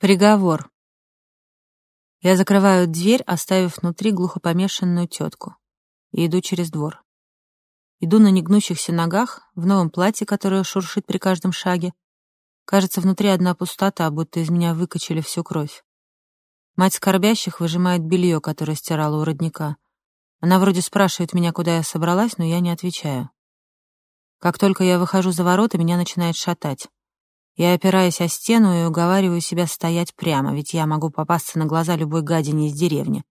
Приговор. Я закрываю дверь, оставив внутри глухопомешанную тетку, и иду через двор. Иду на негнущихся ногах, в новом платье, которое шуршит при каждом шаге. Кажется, внутри одна пустота, будто из меня выкачали всю кровь. Мать скорбящих выжимает белье, которое стирала у родника. Она вроде спрашивает меня, куда я собралась, но я не отвечаю. Как только я выхожу за ворота, меня начинает шатать. Я опираюсь о стену и уговариваю себя стоять прямо, ведь я могу попасться на глаза любой гадине из деревни.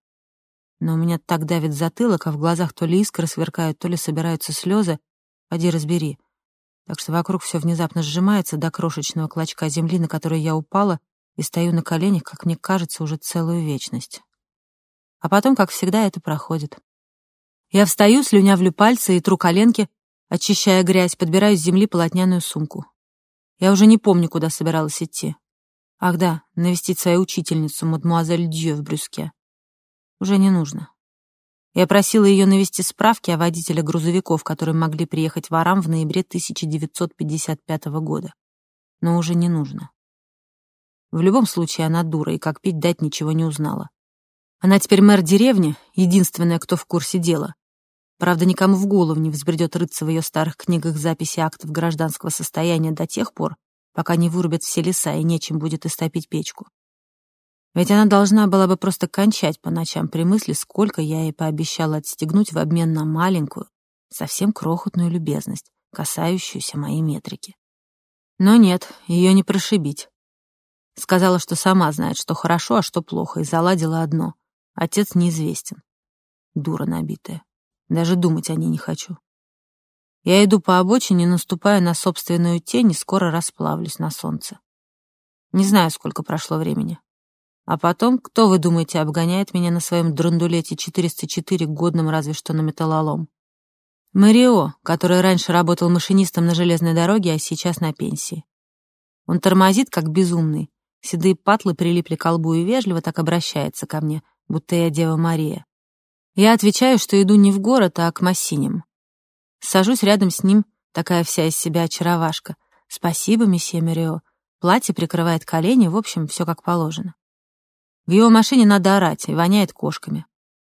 Но у меня так давит затылок, а в глазах то ли искры сверкают, то ли собираются слезы. Поди разбери. Так что вокруг все внезапно сжимается до крошечного клочка земли, на который я упала, и стою на коленях, как мне кажется, уже целую вечность. А потом, как всегда, это проходит. Я встаю, слюнявлю пальцы и тру коленки, очищая грязь, подбираю с земли полотняную сумку. Я уже не помню, куда собиралась идти. Ах да, навестить свою учительницу, мадмуазель Дью в Брюске. Уже не нужно. Я просила ее навести справки о водителе грузовиков, которые могли приехать в Арам в ноябре 1955 года. Но уже не нужно. В любом случае, она дура, и как пить дать ничего не узнала. Она теперь мэр деревни, единственная, кто в курсе дела. Правда, никому в голову не взбредет рыться в ее старых книгах записи актов гражданского состояния до тех пор, пока не вырубят все леса и нечем будет истопить печку. Ведь она должна была бы просто кончать по ночам при мысли, сколько я ей пообещала отстегнуть в обмен на маленькую, совсем крохотную любезность, касающуюся моей метрики. Но нет, ее не прошибить. Сказала, что сама знает, что хорошо, а что плохо, и заладила одно. Отец неизвестен. Дура набитая. Даже думать о ней не хочу. Я иду по обочине, наступая на собственную тень, и скоро расплавлюсь на солнце. Не знаю, сколько прошло времени. А потом, кто, вы думаете, обгоняет меня на своем драндулете 404 годном разве что на металлолом? Марио, который раньше работал машинистом на железной дороге, а сейчас на пенсии. Он тормозит, как безумный. Седые патлы прилипли к колбу и вежливо так обращается ко мне, будто я Дева Мария. Я отвечаю, что иду не в город, а к Массиням. Сажусь рядом с ним, такая вся из себя очаровашка. Спасибо, месье Мерио. Платье прикрывает колени, в общем, все как положено. В его машине надо орать и воняет кошками.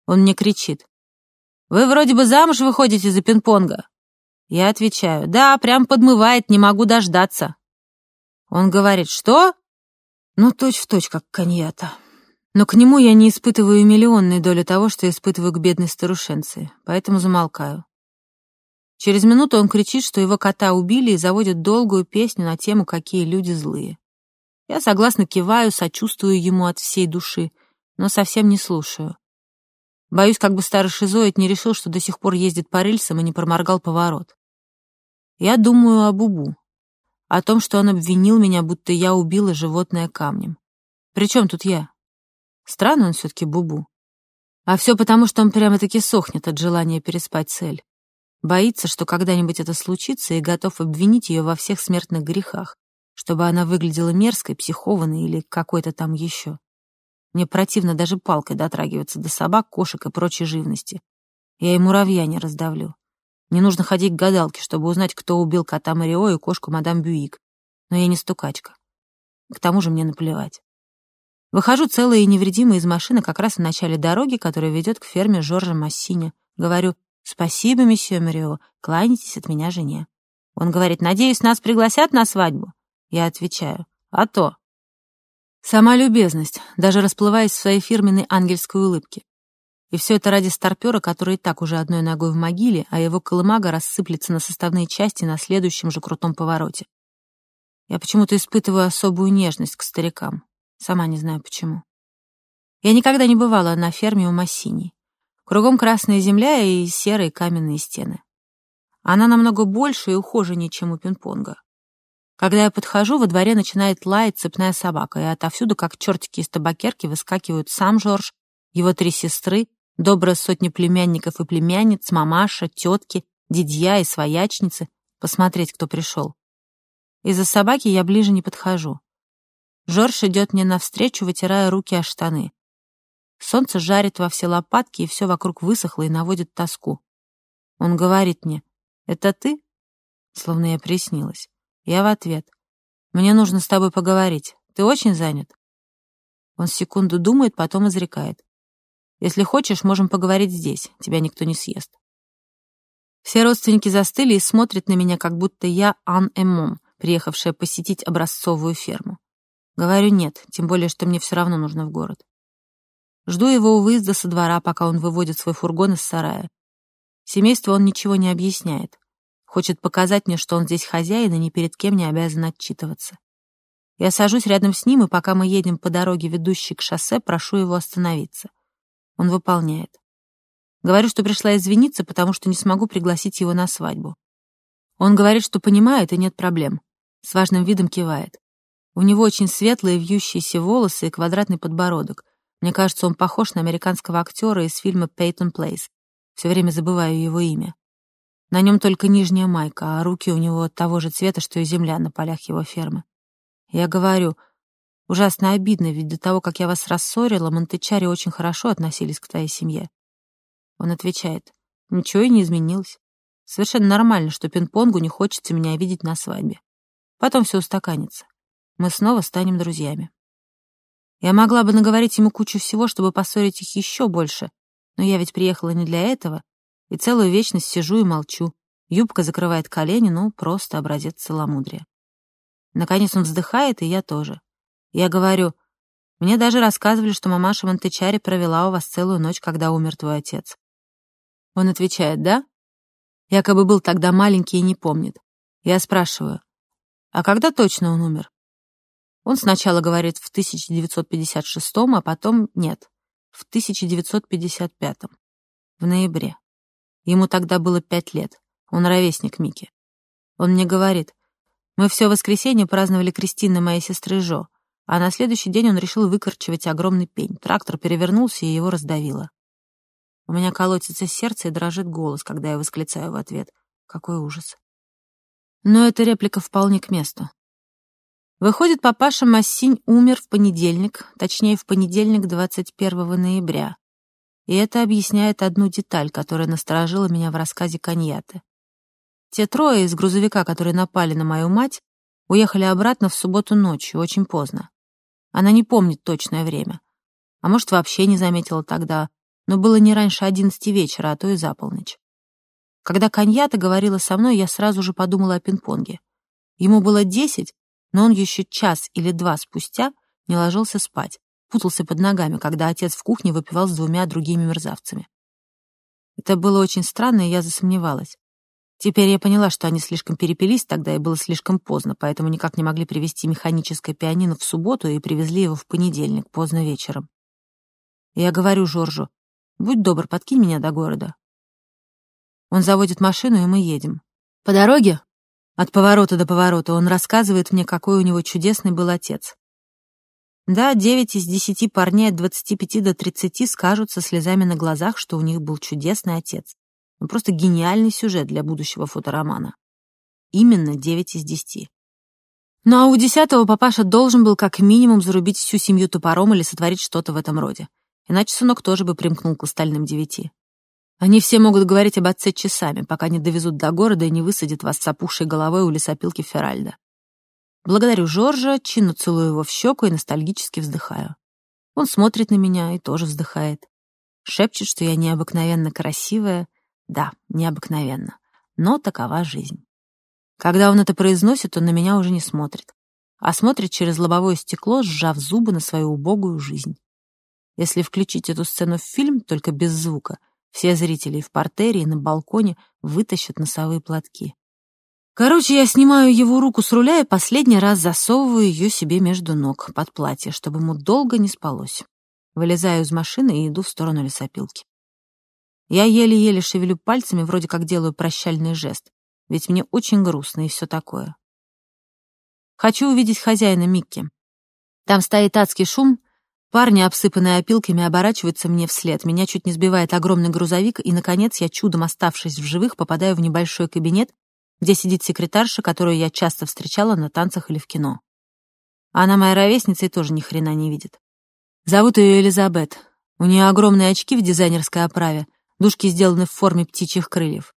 Он мне кричит. «Вы вроде бы замуж выходите за пинг-понга?» Я отвечаю. «Да, прям подмывает, не могу дождаться». Он говорит. «Что?» Ну, точь-в-точь, точь, как коньята. Но к нему я не испытываю миллионной доли того, что испытываю к бедной старушенции, поэтому замолкаю. Через минуту он кричит, что его кота убили и заводит долгую песню на тему «Какие люди злые». Я согласно киваю, сочувствую ему от всей души, но совсем не слушаю. Боюсь, как бы старый шизоид не решил, что до сих пор ездит по рельсам и не проморгал поворот. Я думаю о Бубу, о том, что он обвинил меня, будто я убила животное камнем. Причем тут я? Странно он все-таки Бубу. А все потому, что он прямо-таки сохнет от желания переспать цель. Боится, что когда-нибудь это случится, и готов обвинить ее во всех смертных грехах, чтобы она выглядела мерзкой, психованной или какой-то там еще. Мне противно даже палкой дотрагиваться до собак, кошек и прочей живности. Я и муравья не раздавлю. Не нужно ходить к гадалке, чтобы узнать, кто убил кота Марио и кошку мадам Бюик. Но я не стукачка. К тому же мне наплевать. Выхожу целая и невредимая из машины как раз в начале дороги, которая ведет к ферме Жоржа Массини. Говорю «Спасибо, месье Марио, кланяйтесь от меня жене». Он говорит «Надеюсь, нас пригласят на свадьбу?» Я отвечаю «А то». Сама любезность, даже расплываясь в своей фирменной ангельской улыбке. И все это ради старпера, который и так уже одной ногой в могиле, а его колымага рассыплется на составные части на следующем же крутом повороте. Я почему-то испытываю особую нежность к старикам. Сама не знаю почему. Я никогда не бывала на ферме у Массини. Кругом красная земля и серые каменные стены. Она намного больше и ухоженнее, чем у пинг-понга. Когда я подхожу, во дворе начинает лаять цепная собака, и отовсюду, как чертики из табакерки, выскакивают сам Жорж, его три сестры, добрая сотня племянников и племянниц, мамаша, тетки, дядья и своячницы, посмотреть, кто пришел. Из-за собаки я ближе не подхожу. Жорж идет мне навстречу, вытирая руки о штаны. Солнце жарит во все лопатки, и все вокруг высохло и наводит тоску. Он говорит мне, «Это ты?» Словно я приснилась. Я в ответ, «Мне нужно с тобой поговорить. Ты очень занят?» Он секунду думает, потом изрекает. «Если хочешь, можем поговорить здесь, тебя никто не съест». Все родственники застыли и смотрят на меня, как будто я Ан Эмом, приехавшая посетить образцовую ферму. Говорю нет, тем более, что мне все равно нужно в город. Жду его у выезда со двора, пока он выводит свой фургон из сарая. Семейству он ничего не объясняет. Хочет показать мне, что он здесь хозяин и ни перед кем не обязан отчитываться. Я сажусь рядом с ним, и пока мы едем по дороге, ведущей к шоссе, прошу его остановиться. Он выполняет. Говорю, что пришла извиниться, потому что не смогу пригласить его на свадьбу. Он говорит, что понимает и нет проблем. С важным видом кивает. У него очень светлые вьющиеся волосы и квадратный подбородок. Мне кажется, он похож на американского актера из фильма «Пейтон Плейс». Все время забываю его имя. На нем только нижняя майка, а руки у него того же цвета, что и земля на полях его фермы. Я говорю, ужасно обидно, ведь до того, как я вас рассорила, Монтечари очень хорошо относились к твоей семье. Он отвечает, ничего и не изменилось. Совершенно нормально, что пинг-понгу не хочется меня видеть на свадьбе. Потом все устаканится. Мы снова станем друзьями. Я могла бы наговорить ему кучу всего, чтобы поссорить их еще больше, но я ведь приехала не для этого, и целую вечность сижу и молчу. Юбка закрывает колени, ну, просто образец целомудрия. Наконец он вздыхает, и я тоже. Я говорю, мне даже рассказывали, что мамаша Монтечари провела у вас целую ночь, когда умер твой отец. Он отвечает, да? Якобы был тогда маленький и не помнит. Я спрашиваю, а когда точно он умер? Он сначала говорит в 1956, а потом нет, в 1955, в ноябре. Ему тогда было пять лет, он ровесник Мики. Он мне говорит, мы все воскресенье праздновали крестины моей сестры Жо, а на следующий день он решил выкорчевать огромный пень. Трактор перевернулся и его раздавило. У меня колотится сердце и дрожит голос, когда я восклицаю в ответ. Какой ужас. Но эта реплика вполне к месту. Выходит, папаша Массинь умер в понедельник, точнее, в понедельник 21 ноября. И это объясняет одну деталь, которая насторожила меня в рассказе Каньяты. Те трое из грузовика, которые напали на мою мать, уехали обратно в субботу ночью, очень поздно. Она не помнит точное время. А может, вообще не заметила тогда, но было не раньше одиннадцати вечера, а то и за полночь. Когда Каньята говорила со мной, я сразу же подумала о пинг-понге. Ему было десять, но он еще час или два спустя не ложился спать, путался под ногами, когда отец в кухне выпивал с двумя другими мерзавцами. Это было очень странно, и я засомневалась. Теперь я поняла, что они слишком перепились тогда, и было слишком поздно, поэтому никак не могли привезти механическое пианино в субботу и привезли его в понедельник, поздно вечером. Я говорю Жоржу, будь добр, подкинь меня до города. Он заводит машину, и мы едем. По дороге, от поворота до поворота, он рассказывает мне, какой у него чудесный был отец. Да, девять из десяти парней от двадцати пяти до тридцати скажут со слезами на глазах, что у них был чудесный отец. Ну, просто гениальный сюжет для будущего фоторомана. Именно 9 из 10. Ну а у десятого папаша должен был как минимум зарубить всю семью топором или сотворить что-то в этом роде. Иначе сынок тоже бы примкнул к остальным девяти. Они все могут говорить об отце часами, пока не довезут до города и не высадят вас с опухшей головой у лесопилки Феральда. Благодарю Жоржа, чинно целую его в щеку и ностальгически вздыхаю. Он смотрит на меня и тоже вздыхает. Шепчет, что я необыкновенно красивая, да, необыкновенно. Но такова жизнь. Когда он это произносит, он на меня уже не смотрит, а смотрит через лобовое стекло, сжав зубы на свою убогую жизнь. Если включить эту сцену в фильм, только без звука, все зрители в портере и на балконе вытащат носовые платки. Короче, я снимаю его руку с руля и последний раз засовываю ее себе между ног, под платье, чтобы ему долго не спалось. Вылезаю из машины и иду в сторону лесопилки. Я еле-еле шевелю пальцами, вроде как делаю прощальный жест, ведь мне очень грустно и все такое. Хочу увидеть хозяина Микки. Там стоит адский шум, парни, обсыпанные опилками, оборачиваются мне вслед, меня чуть не сбивает огромный грузовик, и, наконец, я, чудом оставшись в живых, попадаю в небольшой кабинет, где сидит секретарша, которую я часто встречала на танцах или в кино. Она моя ровесница и тоже ни хрена не видит. Зовут ее Элизабет. У нее огромные очки в дизайнерской оправе, Дужки сделаны в форме птичьих крыльев.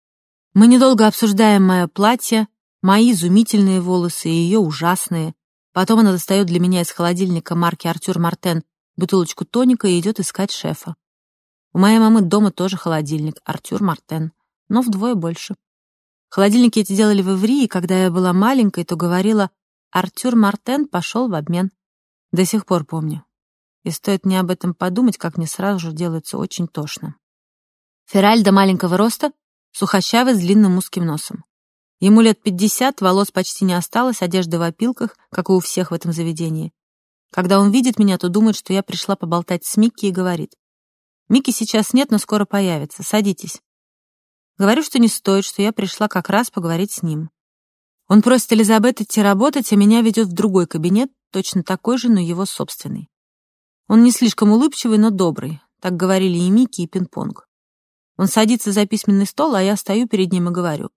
Мы недолго обсуждаем мое платье, мои изумительные волосы и ее ужасные. Потом она достает для меня из холодильника марки Артюр Мартен бутылочку тоника и идет искать шефа. У моей мамы дома тоже холодильник, Артюр Мартен, но вдвое больше. Холодильники эти делали в Иври, и когда я была маленькой, то говорила «Артюр Мартен пошел в обмен». До сих пор помню. И стоит мне об этом подумать, как мне сразу же делается очень тошно. Феральда маленького роста, сухощавый, с длинным узким носом. Ему лет пятьдесят, волос почти не осталось, одежда в опилках, как и у всех в этом заведении. Когда он видит меня, то думает, что я пришла поболтать с Микки и говорит. «Микки сейчас нет, но скоро появится. Садитесь». Говорю, что не стоит, что я пришла как раз поговорить с ним. Он просит Элизабет идти работать, а меня ведет в другой кабинет, точно такой же, но его собственный. Он не слишком улыбчивый, но добрый. Так говорили и Микки, и Пинг-Понг. Он садится за письменный стол, а я стою перед ним и говорю.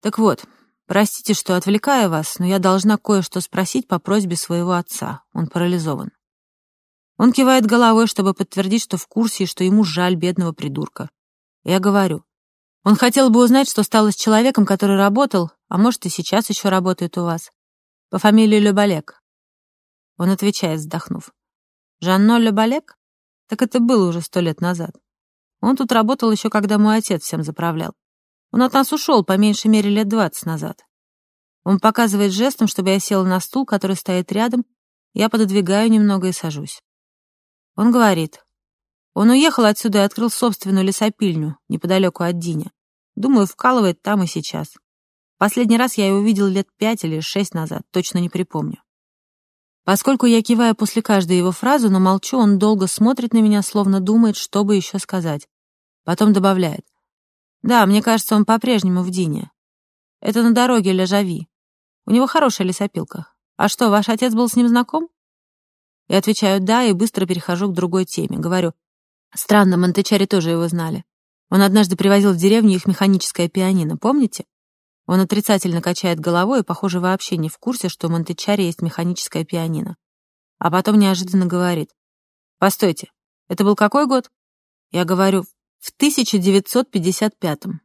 «Так вот, простите, что отвлекаю вас, но я должна кое-что спросить по просьбе своего отца. Он парализован». Он кивает головой, чтобы подтвердить, что в курсе и что ему жаль бедного придурка. Я говорю. Он хотел бы узнать, что стало с человеком, который работал, а может и сейчас еще работает у вас. По фамилии Любалек. Он отвечает, вздохнув. Жанно Любалек? Так это было уже сто лет назад. Он тут работал еще, когда мой отец всем заправлял. Он от нас ушел, по меньшей мере, лет двадцать назад. Он показывает жестом, чтобы я села на стул, который стоит рядом. Я пододвигаю немного и сажусь. Он говорит, он уехал отсюда и открыл собственную лесопильню неподалеку от Диня. Думаю, вкалывает там и сейчас. Последний раз я его видел лет пять или шесть назад, точно не припомню. Поскольку я киваю после каждой его фразы, но молчу, он долго смотрит на меня, словно думает, что бы еще сказать. Потом добавляет. «Да, мне кажется, он по-прежнему в Дине. Это на дороге Ляжави. У него хорошая лесопилка. А что, ваш отец был с ним знаком?» Я отвечаю «да» и быстро перехожу к другой теме. Говорю, Странно, Монтечари тоже его знали. Он однажды привозил в деревню их механическое пианино, помните? Он отрицательно качает головой и, похоже, вообще не в курсе, что у Монтечари есть механическое пианино. А потом неожиданно говорит. «Постойте, это был какой год?» Я говорю, в 1955-м.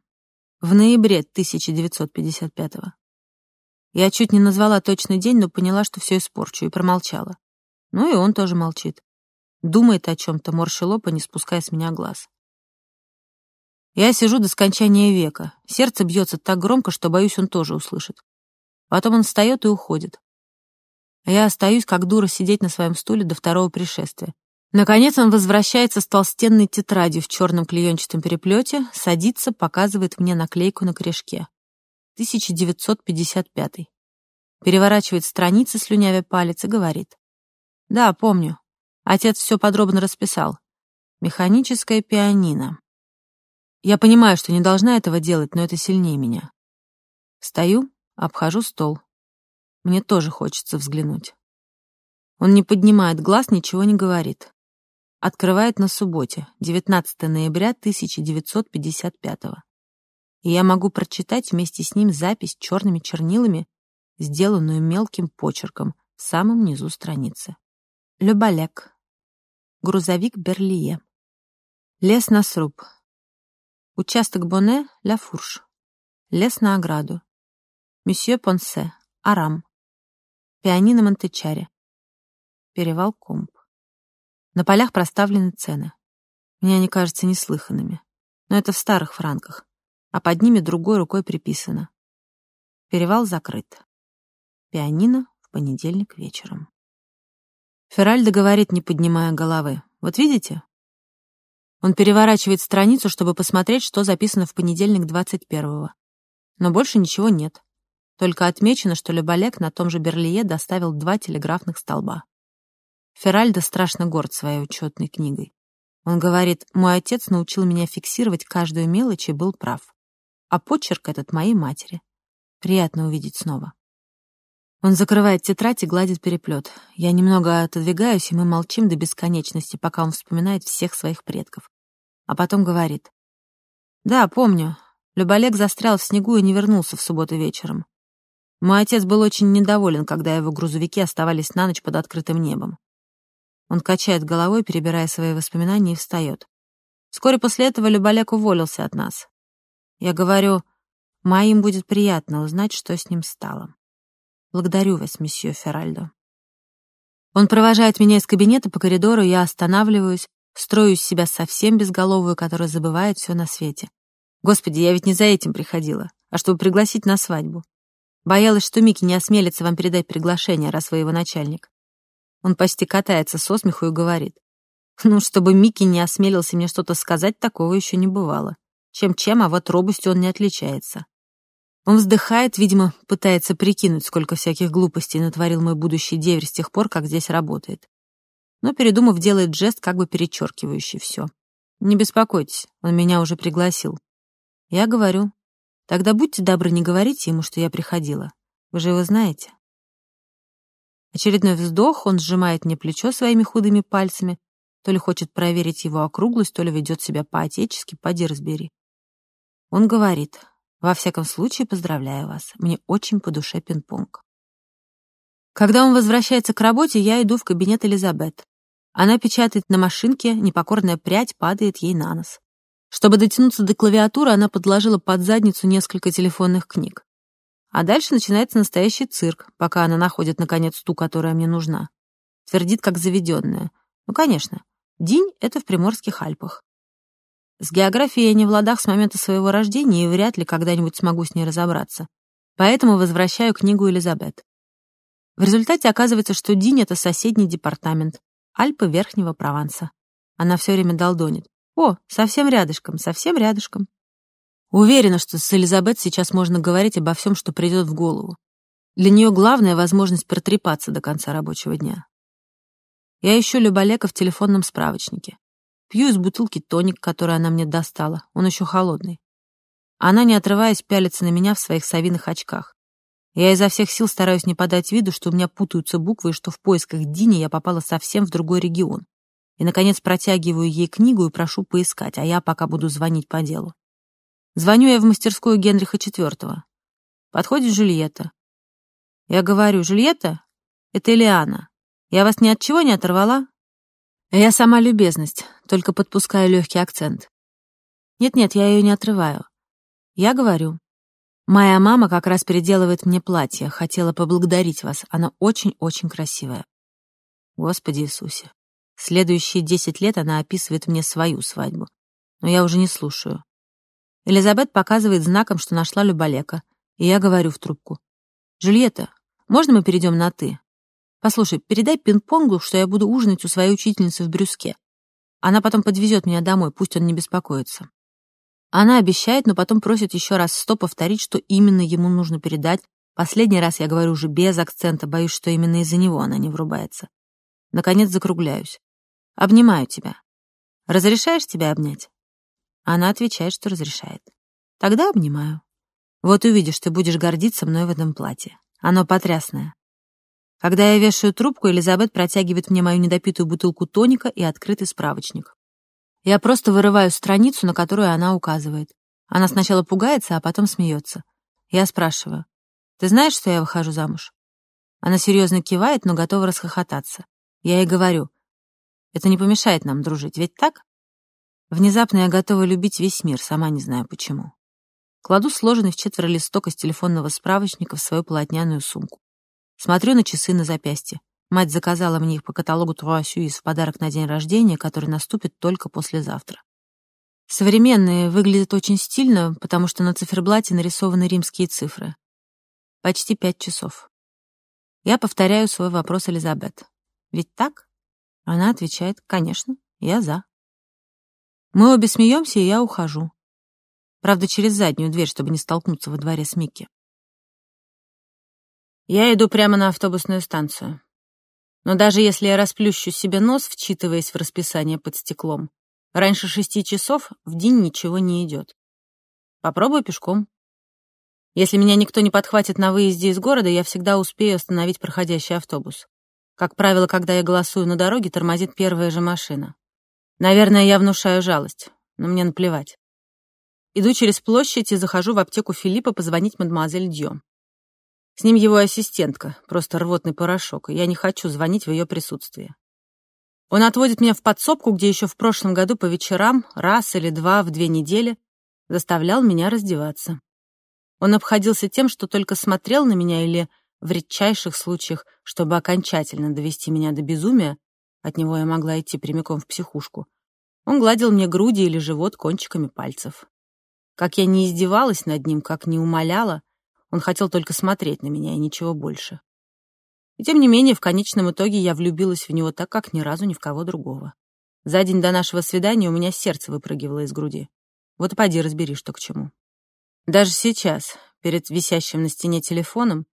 В ноябре 1955-го. Я чуть не назвала точный день, но поняла, что все испорчу, и промолчала. Ну и он тоже молчит. Думает о чем-то, морщи лоб не спуская с меня глаз. Я сижу до скончания века. Сердце бьется так громко, что, боюсь, он тоже услышит. Потом он встает и уходит. Я остаюсь, как дура, сидеть на своем стуле до второго пришествия. Наконец он возвращается с толстенной тетрадью в черном клеенчатом переплете, садится, показывает мне наклейку на корешке. 1955. Переворачивает страницы, слюнявя палец, и говорит. «Да, помню. Отец все подробно расписал. Механическое пианино. Я понимаю, что не должна этого делать, но это сильнее меня. Стою, обхожу стол. Мне тоже хочется взглянуть. Он не поднимает глаз, ничего не говорит. Открывает на субботе, 19 ноября 1955 И я могу прочитать вместе с ним запись черными чернилами, сделанную мелким почерком в самом низу страницы. Любалек, Грузовик Берлие. Лес на сруб. Участок Боне, Ля Фурш. Лес на ограду. Месье Понсе, Арам. Пианино Монтечаре. Перевал Комп. На полях проставлены цены. Мне они кажутся неслыханными. Но это в старых франках. А под ними другой рукой приписано. Перевал закрыт. Пианино в понедельник вечером. Феральдо говорит, не поднимая головы. «Вот видите?» Он переворачивает страницу, чтобы посмотреть, что записано в понедельник 21-го. Но больше ничего нет. Только отмечено, что Лебалек на том же Берлие доставил два телеграфных столба. Феральдо страшно горд своей учетной книгой. Он говорит, мой отец научил меня фиксировать каждую мелочь и был прав. А почерк этот моей матери. Приятно увидеть снова. Он закрывает тетрадь и гладит переплет. Я немного отодвигаюсь, и мы молчим до бесконечности, пока он вспоминает всех своих предков. А потом говорит. «Да, помню. Люболек застрял в снегу и не вернулся в субботу вечером. Мой отец был очень недоволен, когда его грузовики оставались на ночь под открытым небом. Он качает головой, перебирая свои воспоминания, и встает. Вскоре после этого Люболек уволился от нас. Я говорю, моим будет приятно узнать, что с ним стало. Благодарю вас, месье Феральдо. Он провожает меня из кабинета по коридору, я останавливаюсь, строю из себя совсем безголовую, которая забывает все на свете. Господи, я ведь не за этим приходила, а чтобы пригласить на свадьбу. Боялась, что Микки не осмелится вам передать приглашение, раз вы его начальник. Он почти катается со смеху и говорит. Ну, чтобы Микки не осмелился мне что-то сказать, такого еще не бывало. Чем-чем, а вот робостью он не отличается. Он вздыхает, видимо, пытается прикинуть, сколько всяких глупостей натворил мой будущий деверь с тех пор, как здесь работает. Но, передумав, делает жест, как бы перечеркивающий все. «Не беспокойтесь, он меня уже пригласил». Я говорю, «Тогда будьте добры, не говорите ему, что я приходила. Вы же его знаете». Очередной вздох, он сжимает мне плечо своими худыми пальцами, то ли хочет проверить его округлость, то ли ведет себя по-отечески, поди разбери. Он говорит, во всяком случае, поздравляю вас. Мне очень по душе пинг-понг. Когда он возвращается к работе, я иду в кабинет Элизабет. Она печатает на машинке, непокорная прядь падает ей на нос. Чтобы дотянуться до клавиатуры, она подложила под задницу несколько телефонных книг. А дальше начинается настоящий цирк, пока она находит, наконец, ту, которая мне нужна. Твердит, как заведенная. Ну, конечно, День — это в Приморских Альпах. С географией я не в ладах с момента своего рождения и вряд ли когда-нибудь смогу с ней разобраться. Поэтому возвращаю книгу Элизабет. В результате оказывается, что Динь — это соседний департамент, Альпы Верхнего Прованса. Она все время долдонит. О, совсем рядышком, совсем рядышком. Уверена, что с Элизабет сейчас можно говорить обо всем, что придет в голову. Для нее главная возможность протрепаться до конца рабочего дня. Я ищу Люболека в телефонном справочнике. Пью из бутылки тоник, который она мне достала. Он еще холодный. Она, не отрываясь, пялится на меня в своих совиных очках. Я изо всех сил стараюсь не подать виду, что у меня путаются буквы и что в поисках Дини я попала совсем в другой регион. И, наконец, протягиваю ей книгу и прошу поискать, а я пока буду звонить по делу. Звоню я в мастерскую Генриха IV. Подходит Жюльетта. Я говорю, Жюльетта, это Элиана. Я вас ни от чего не оторвала? Я сама любезность, только подпускаю легкий акцент. Нет-нет, я ее не отрываю. Я говорю. Моя мама как раз переделывает мне платье, хотела поблагодарить вас. Она очень-очень красивая. Господи Иисусе. Следующие десять лет она описывает мне свою свадьбу. Но я уже не слушаю. Элизабет показывает знаком, что нашла Люболека, и я говорю в трубку. «Жюльетта, можно мы перейдем на «ты»?» Послушай, передай пинг-понгу, что я буду ужинать у своей учительницы в Брюске. Она потом подвезет меня домой, пусть он не беспокоится. Она обещает, но потом просит еще раз сто повторить, что именно ему нужно передать. Последний раз я говорю уже без акцента, боюсь, что именно из-за него она не врубается. Наконец закругляюсь. Обнимаю тебя. Разрешаешь тебя обнять? Она отвечает, что разрешает. Тогда обнимаю. Вот увидишь, ты будешь гордиться мной в этом платье. Оно потрясное. Когда я вешаю трубку, Элизабет протягивает мне мою недопитую бутылку тоника и открытый справочник. Я просто вырываю страницу, на которую она указывает. Она сначала пугается, а потом смеется. Я спрашиваю, «Ты знаешь, что я выхожу замуж?» Она серьезно кивает, но готова расхохотаться. Я ей говорю, «Это не помешает нам дружить, ведь так?» Внезапно я готова любить весь мир, сама не знаю почему. Кладу сложенный в четверо листок из телефонного справочника в свою полотняную сумку. Смотрю на часы на запястье. Мать заказала мне их по каталогу Труасюис в подарок на день рождения, который наступит только послезавтра. Современные выглядят очень стильно, потому что на циферблате нарисованы римские цифры. Почти пять часов. Я повторяю свой вопрос Элизабет. «Ведь так?» Она отвечает, «Конечно, я за». Мы обе смеемся, и я ухожу. Правда, через заднюю дверь, чтобы не столкнуться во дворе с Микки. Я иду прямо на автобусную станцию. Но даже если я расплющу себе нос, вчитываясь в расписание под стеклом, раньше шести часов в день ничего не идет. Попробую пешком. Если меня никто не подхватит на выезде из города, я всегда успею остановить проходящий автобус. Как правило, когда я голосую на дороге, тормозит первая же машина. Наверное, я внушаю жалость, но мне наплевать. Иду через площадь и захожу в аптеку Филиппа позвонить мадемуазель Дьо. С ним его ассистентка, просто рвотный порошок, и я не хочу звонить в ее присутствии. Он отводит меня в подсобку, где еще в прошлом году по вечерам, раз или два в две недели, заставлял меня раздеваться. Он обходился тем, что только смотрел на меня или В редчайших случаях, чтобы окончательно довести меня до безумия, от него я могла идти прямиком в психушку, он гладил мне груди или живот кончиками пальцев. Как я не издевалась над ним, как не умоляла, он хотел только смотреть на меня и ничего больше. И тем не менее, в конечном итоге я влюбилась в него так, как ни разу ни в кого другого. За день до нашего свидания у меня сердце выпрыгивало из груди. Вот поди разбери, что к чему. Даже сейчас, перед висящим на стене телефоном,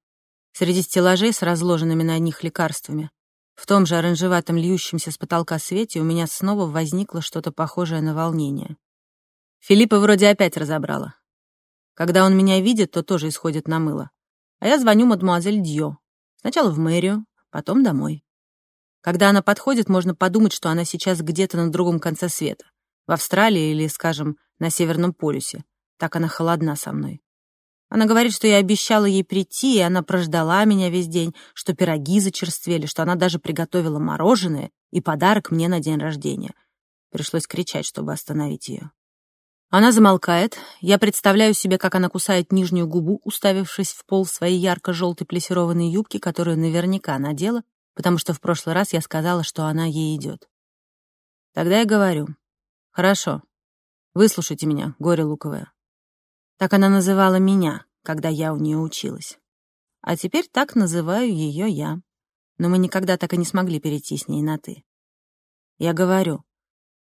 среди стеллажей с разложенными на них лекарствами, в том же оранжеватом льющемся с потолка свете у меня снова возникло что-то похожее на волнение. Филиппа вроде опять разобрала. Когда он меня видит, то тоже исходит на мыло. А я звоню мадемуазель Дьо. Сначала в мэрию, потом домой. Когда она подходит, можно подумать, что она сейчас где-то на другом конце света. В Австралии или, скажем, на Северном полюсе. Так она холодна со мной. Она говорит, что я обещала ей прийти, и она прождала меня весь день, что пироги зачерствели, что она даже приготовила мороженое и подарок мне на день рождения. Пришлось кричать, чтобы остановить ее. Она замолкает. Я представляю себе, как она кусает нижнюю губу, уставившись в пол своей ярко-желтой плессированной юбки, которую наверняка надела, потому что в прошлый раз я сказала, что она ей идет. Тогда я говорю, «Хорошо, выслушайте меня, горе луковое». Так она называла меня, когда я у нее училась. А теперь так называю ее я. Но мы никогда так и не смогли перейти с ней на «ты». Я говорю,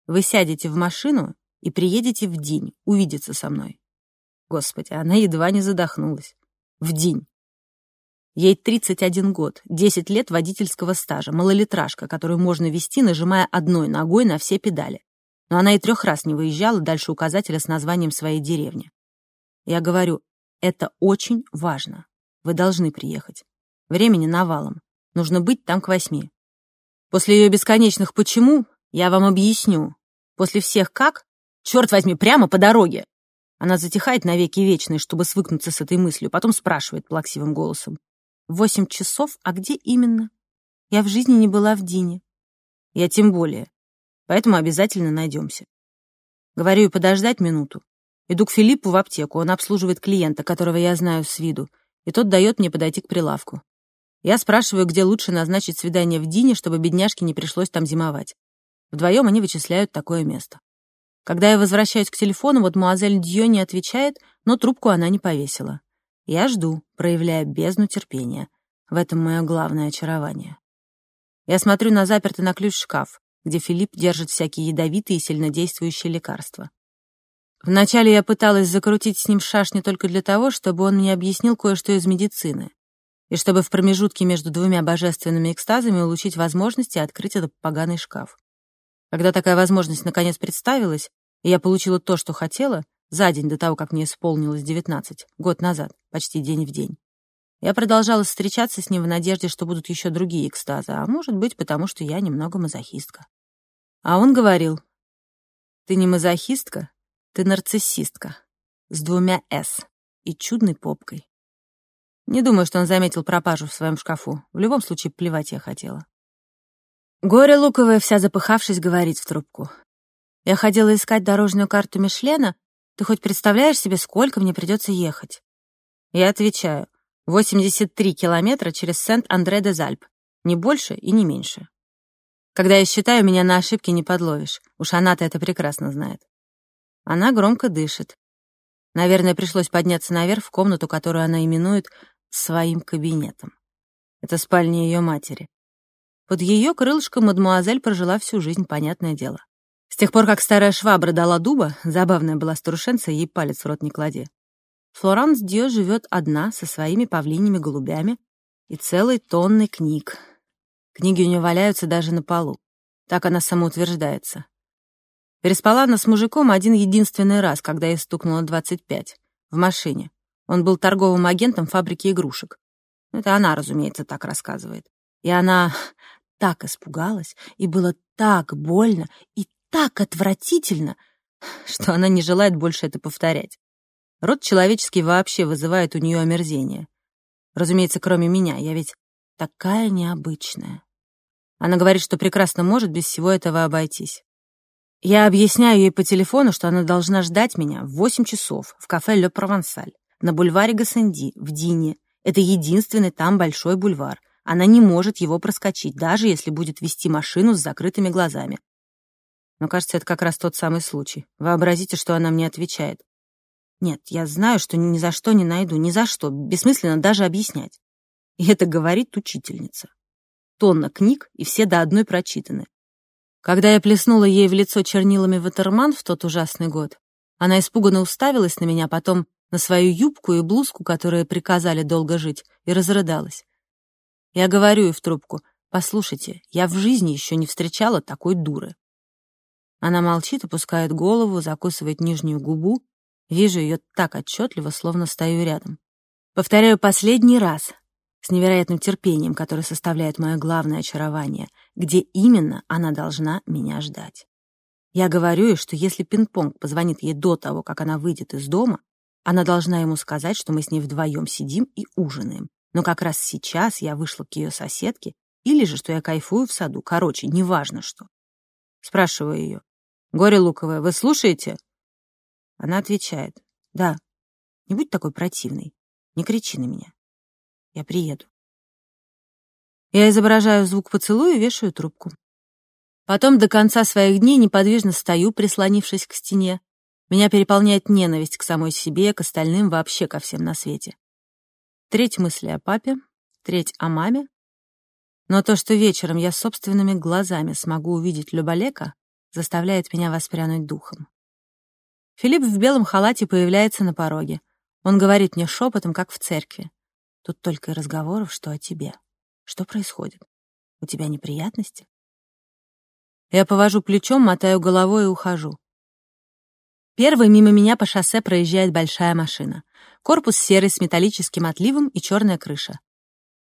вы сядете в машину и приедете в день увидеться со мной. Господи, она едва не задохнулась. В день. Ей 31 год, 10 лет водительского стажа, малолитражка, которую можно вести, нажимая одной ногой на все педали. Но она и трех раз не выезжала дальше указателя с названием своей деревни. Я говорю, это очень важно. Вы должны приехать. Времени навалом. Нужно быть там к восьми. После ее бесконечных «почему» я вам объясню. После всех «как» Черт возьми, прямо по дороге!» Она затихает навеки вечные, чтобы свыкнуться с этой мыслью, потом спрашивает плаксивым голосом. «Восемь часов? А где именно?» «Я в жизни не была в Дине». «Я тем более. Поэтому обязательно найдемся». Говорю и подождать минуту. Иду к Филиппу в аптеку, он обслуживает клиента, которого я знаю с виду, и тот дает мне подойти к прилавку. Я спрашиваю, где лучше назначить свидание в Дине, чтобы бедняжке не пришлось там зимовать. Вдвоем они вычисляют такое место. Когда я возвращаюсь к телефону, мадемуазель Дьё не отвечает, но трубку она не повесила. Я жду, проявляя бездну терпения. В этом мое главное очарование. Я смотрю на запертый на ключ шкаф, где Филипп держит всякие ядовитые и сильнодействующие лекарства. Вначале я пыталась закрутить с ним шашни только для того, чтобы он мне объяснил кое-что из медицины, и чтобы в промежутке между двумя божественными экстазами улучшить возможности открыть этот поганый шкаф. Когда такая возможность наконец представилась, и я получила то, что хотела, за день до того, как мне исполнилось девятнадцать, год назад, почти день в день, я продолжала встречаться с ним в надежде, что будут еще другие экстазы, а может быть, потому что я немного мазохистка. А он говорил, «Ты не мазохистка, ты нарциссистка, с двумя «С» и чудной попкой». Не думаю, что он заметил пропажу в своем шкафу. В любом случае, плевать я хотела. Горе луковая, вся запыхавшись, говорит в трубку. «Я ходила искать дорожную карту Мишлена. Ты хоть представляешь себе, сколько мне придется ехать?» Я отвечаю. 83 километра через Сент-Андре-де-Зальп. Не больше и не меньше. Когда я считаю, меня на ошибки не подловишь. Уж она-то это прекрасно знает. Она громко дышит. Наверное, пришлось подняться наверх в комнату, которую она именует своим кабинетом. Это спальня ее матери. Под ее крылышком мадмуазель прожила всю жизнь, понятное дело. С тех пор, как старая швабра дала дуба, забавная была старушенца, ей палец в рот не клади. Флоранс Дьо живет одна со своими павлиними голубями и целой тонной книг. Книги у нее валяются даже на полу. Так она самоутверждается. Переспала она с мужиком один единственный раз, когда ей стукнуло 25, в машине. Он был торговым агентом фабрики игрушек. Это она, разумеется, так рассказывает. И она так испугалась, и было так больно, и так отвратительно, что она не желает больше это повторять. Род человеческий вообще вызывает у нее омерзение. Разумеется, кроме меня, я ведь такая необычная. Она говорит, что прекрасно может без всего этого обойтись. Я объясняю ей по телефону, что она должна ждать меня в 8 часов в кафе «Ле Провансаль» на бульваре Гассенди в Дине, Это единственный там большой бульвар. Она не может его проскочить, даже если будет вести машину с закрытыми глазами. Но кажется, это как раз тот самый случай. Вообразите, что она мне отвечает. Нет, я знаю, что ни за что не найду, ни за что. Бессмысленно даже объяснять. И это говорит учительница. Тонна книг, и все до одной прочитаны. Когда я плеснула ей в лицо чернилами ватерман в тот ужасный год, она испуганно уставилась на меня, потом на свою юбку и блузку, которые приказали долго жить, и разрыдалась. Я говорю ей в трубку, «Послушайте, я в жизни еще не встречала такой дуры». Она молчит, опускает голову, закусывает нижнюю губу. Вижу ее так отчетливо, словно стою рядом. Повторяю последний раз, с невероятным терпением, которое составляет мое главное очарование, где именно она должна меня ждать. Я говорю ей, что если пинг-понг позвонит ей до того, как она выйдет из дома, она должна ему сказать, что мы с ней вдвоем сидим и ужинаем. Но как раз сейчас я вышла к ее соседке, или же, что я кайфую в саду. Короче, неважно что. Спрашиваю ее. «Горе луковое, вы слушаете?» Она отвечает. «Да. Не будь такой противный. Не кричи на меня. Я приеду. Я изображаю звук поцелуя и вешаю трубку. Потом до конца своих дней неподвижно стою, прислонившись к стене. Меня переполняет ненависть к самой себе, к остальным, вообще ко всем на свете. Треть мысли о папе, треть о маме. Но то, что вечером я собственными глазами смогу увидеть Любалека, заставляет меня воспрянуть духом. Филипп в белом халате появляется на пороге. Он говорит мне шепотом, как в церкви. Тут только и разговоров, что о тебе. Что происходит? У тебя неприятности? Я повожу плечом, мотаю головой и ухожу. Первой мимо меня по шоссе проезжает большая машина. Корпус серый с металлическим отливом и черная крыша.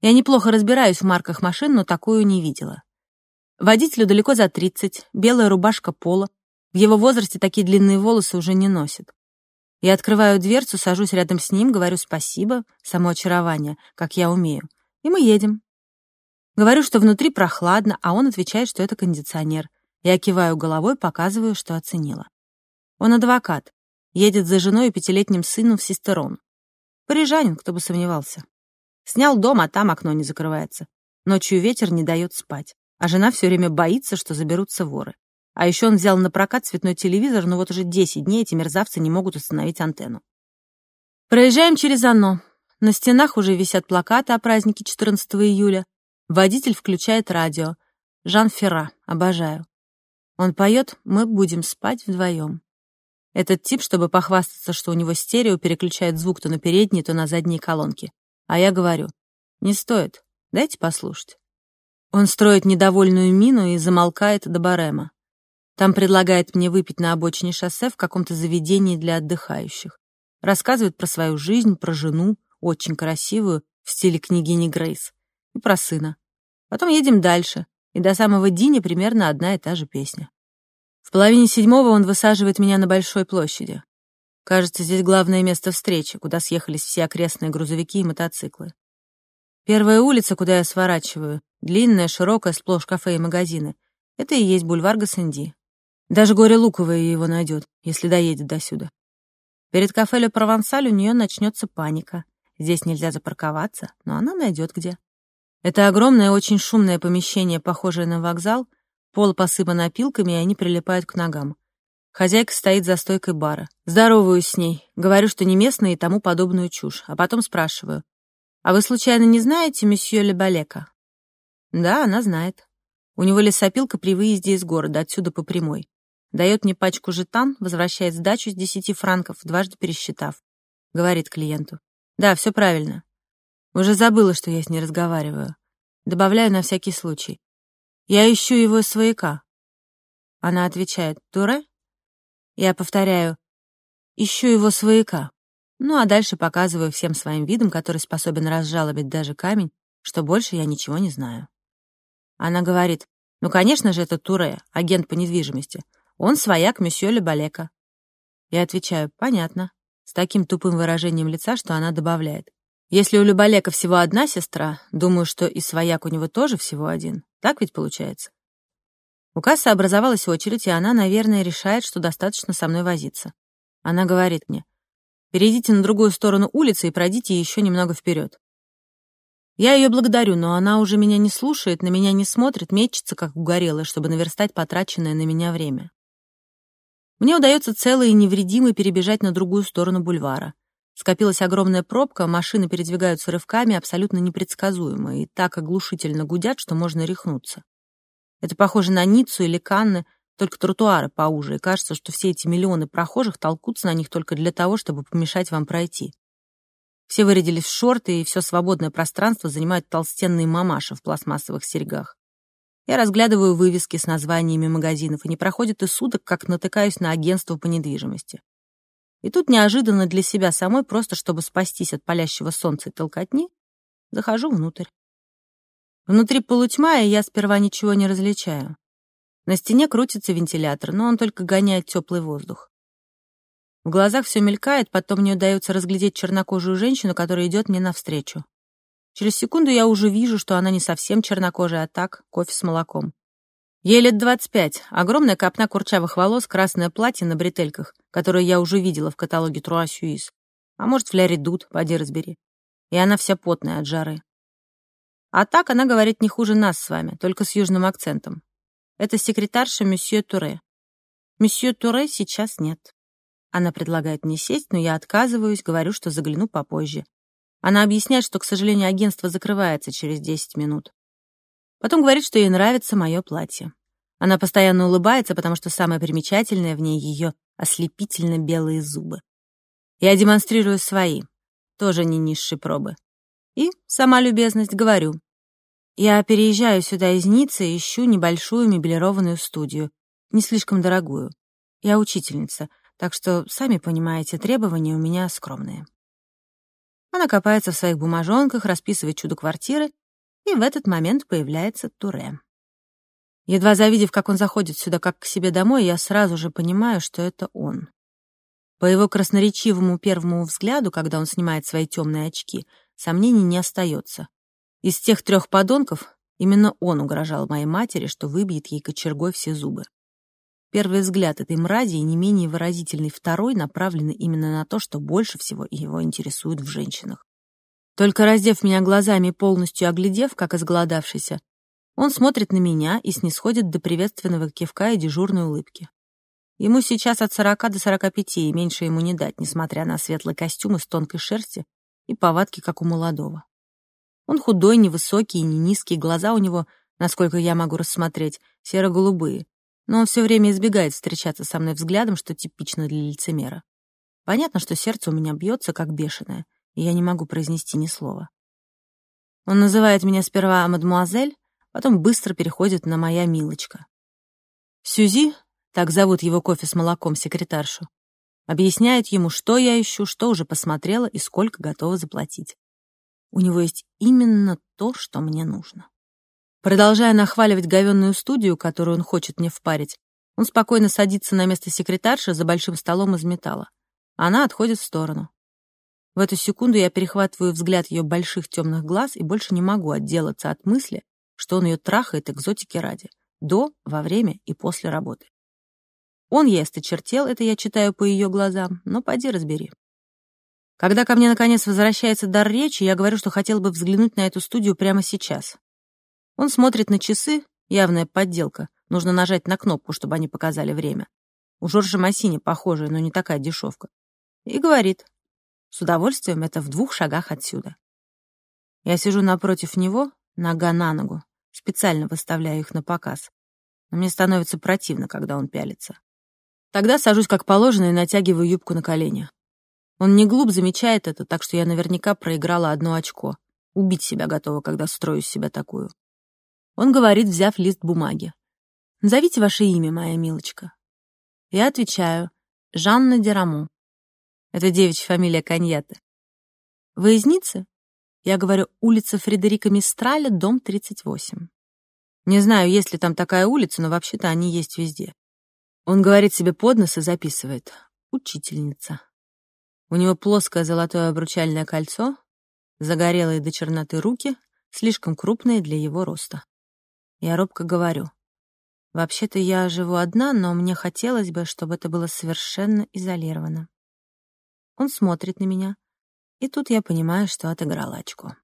Я неплохо разбираюсь в марках машин, но такую не видела. Водителю далеко за 30, белая рубашка пола. В его возрасте такие длинные волосы уже не носит. Я открываю дверцу, сажусь рядом с ним, говорю спасибо, само очарование, как я умею. И мы едем. Говорю, что внутри прохладно, а он отвечает, что это кондиционер. Я киваю головой, показываю, что оценила. Он адвокат, едет за женой и пятилетним сыном в Систерон. Парижанин, кто бы сомневался. Снял дом, а там окно не закрывается. Ночью ветер не дает спать, а жена все время боится, что заберутся воры. А еще он взял на прокат цветной телевизор, но вот уже 10 дней эти мерзавцы не могут установить антенну. Проезжаем через оно. На стенах уже висят плакаты о празднике 14 июля. Водитель включает радио. Жан Ферра. Обожаю. Он поет «Мы будем спать вдвоем». Этот тип, чтобы похвастаться, что у него стерео, переключает звук то на передние, то на задние колонки. А я говорю, не стоит, дайте послушать. Он строит недовольную мину и замолкает до барема. Там предлагает мне выпить на обочине шоссе в каком-то заведении для отдыхающих. Рассказывает про свою жизнь, про жену, очень красивую, в стиле княгини Грейс, и про сына. Потом едем дальше, и до самого Дини примерно одна и та же песня. В половине седьмого он высаживает меня на большой площади. Кажется, здесь главное место встречи, куда съехались все окрестные грузовики и мотоциклы. Первая улица, куда я сворачиваю, длинная, широкая, сплошь кафе и магазины. Это и есть бульвар Гассенди. Даже горе луковое его найдет, если доедет до сюда. Перед кафе Ле Провансаль у нее начнется паника. Здесь нельзя запарковаться, но она найдет где. Это огромное, очень шумное помещение, похожее на вокзал. Пол посыпан опилками, и они прилипают к ногам. Хозяйка стоит за стойкой бара. Здороваюсь с ней, говорю, что не местная и тому подобную чушь, а потом спрашиваю. «А вы случайно не знаете месье Лебалека?» «Да, она знает. У него лесопилка при выезде из города, отсюда по прямой. Дает мне пачку жетан, возвращает сдачу с десяти франков, дважды пересчитав. Говорит клиенту. Да, все правильно. Уже забыла, что я с ней разговариваю. Добавляю на всякий случай. Я ищу его свояка. Она отвечает. Туре? Я повторяю. Ищу его свояка. Ну, а дальше показываю всем своим видом, который способен разжалобить даже камень, что больше я ничего не знаю. Она говорит, ну, конечно же, это Туре, агент по недвижимости. Он свояк месье Лебалека. Я отвечаю, понятно, с таким тупым выражением лица, что она добавляет. Если у Любалека всего одна сестра, думаю, что и свояк у него тоже всего один. Так ведь получается? У кассы образовалась очередь, и она, наверное, решает, что достаточно со мной возиться. Она говорит мне, перейдите на другую сторону улицы и пройдите еще немного вперед. Я ее благодарю, но она уже меня не слушает, на меня не смотрит, мечется, как угорелая, чтобы наверстать потраченное на меня время. Мне удается целый и невредимый перебежать на другую сторону бульвара. Скопилась огромная пробка, машины передвигаются рывками, абсолютно непредсказуемо, и так оглушительно гудят, что можно рехнуться. Это похоже на Ниццу или Канны, только тротуары поуже, и кажется, что все эти миллионы прохожих толкутся на них только для того, чтобы помешать вам пройти. Все вырядились в шорты, и все свободное пространство занимают толстенные мамаши в пластмассовых серьгах. Я разглядываю вывески с названиями магазинов, и не проходит и суток, как натыкаюсь на агентство по недвижимости. И тут неожиданно для себя самой, просто чтобы спастись от палящего солнца и толкотни, захожу внутрь. Внутри полутьма, и я сперва ничего не различаю. На стене крутится вентилятор, но он только гоняет теплый воздух. В глазах все мелькает, потом мне удается разглядеть чернокожую женщину, которая идет мне навстречу. Через секунду я уже вижу, что она не совсем чернокожая, а так, кофе с молоком. Ей лет 25, огромная копна курчавых волос, красное платье на бретельках, которое я уже видела в каталоге Труа Сюис. А может, фляри дут, поди разбери. И она вся потная от жары. А так она говорит не хуже нас с вами, только с южным акцентом. Это секретарша месье Туре. Месье Туре сейчас нет. Она предлагает мне сесть, но я отказываюсь, говорю, что загляну попозже. Она объясняет, что, к сожалению, агентство закрывается через 10 минут. Потом говорит, что ей нравится мое платье. Она постоянно улыбается, потому что самое примечательное в ней ее ослепительно белые зубы. Я демонстрирую свои, тоже не низшей пробы. И, сама любезность, говорю. Я переезжаю сюда из Ниццы и ищу небольшую меблированную студию, не слишком дорогую. Я учительница — так что, сами понимаете, требования у меня скромные. Она копается в своих бумажонках, расписывает чудо квартиры, и в этот момент появляется Туре. Едва завидев, как он заходит сюда как к себе домой, я сразу же понимаю, что это он. По его красноречивому первому взгляду, когда он снимает свои темные очки, сомнений не остается. Из тех трех подонков именно он угрожал моей матери, что выбьет ей кочергой все зубы. Первый взгляд этой мрази и не менее выразительный второй направлены именно на то, что больше всего его интересует в женщинах. Только раздев меня глазами полностью оглядев, как изголодавшийся, он смотрит на меня и снисходит до приветственного кивка и дежурной улыбки. Ему сейчас от сорока до сорока пяти, и меньше ему не дать, несмотря на светлый костюм из тонкой шерсти и повадки, как у молодого. Он худой, невысокий и не низкий, глаза у него, насколько я могу рассмотреть, серо-голубые, но он все время избегает встречаться со мной взглядом, что типично для лицемера. Понятно, что сердце у меня бьется, как бешеное, и я не могу произнести ни слова. Он называет меня сперва мадмуазель, потом быстро переходит на моя милочка. Сюзи, так зовут его кофе с молоком секретаршу, объясняет ему, что я ищу, что уже посмотрела и сколько готова заплатить. У него есть именно то, что мне нужно. Продолжая нахваливать говенную студию, которую он хочет мне впарить, он спокойно садится на место секретарши за большим столом из металла. Она отходит в сторону. В эту секунду я перехватываю взгляд ее больших темных глаз и больше не могу отделаться от мысли, что он ее трахает экзотики ради, до, во время и после работы. Он ест и чертел, это я читаю по ее глазам, но поди разбери. Когда ко мне наконец возвращается дар речи, я говорю, что хотел бы взглянуть на эту студию прямо сейчас. Он смотрит на часы, явная подделка. Нужно нажать на кнопку, чтобы они показали время. У Жоржа Массини похожая, но не такая дешевка. И говорит, с удовольствием это в двух шагах отсюда. Я сижу напротив него, нога на ногу, специально выставляю их на показ. Но мне становится противно, когда он пялится. Тогда сажусь как положено и натягиваю юбку на колени. Он не глуп замечает это, так что я наверняка проиграла одно очко. Убить себя готова, когда строю себя такую. Он говорит, взяв лист бумаги. «Назовите ваше имя, моя милочка». Я отвечаю, «Жанна Дераму». Это девичья фамилия Каньеты. «Вы из Ниццы?» Я говорю, улица Фредерика Мистраля, дом 38. Не знаю, есть ли там такая улица, но вообще-то они есть везде. Он говорит себе под нос и записывает. Учительница. У него плоское золотое обручальное кольцо, загорелые до черноты руки, слишком крупные для его роста. Я робко говорю. Вообще-то я живу одна, но мне хотелось бы, чтобы это было совершенно изолировано. Он смотрит на меня, и тут я понимаю, что отыграл очко.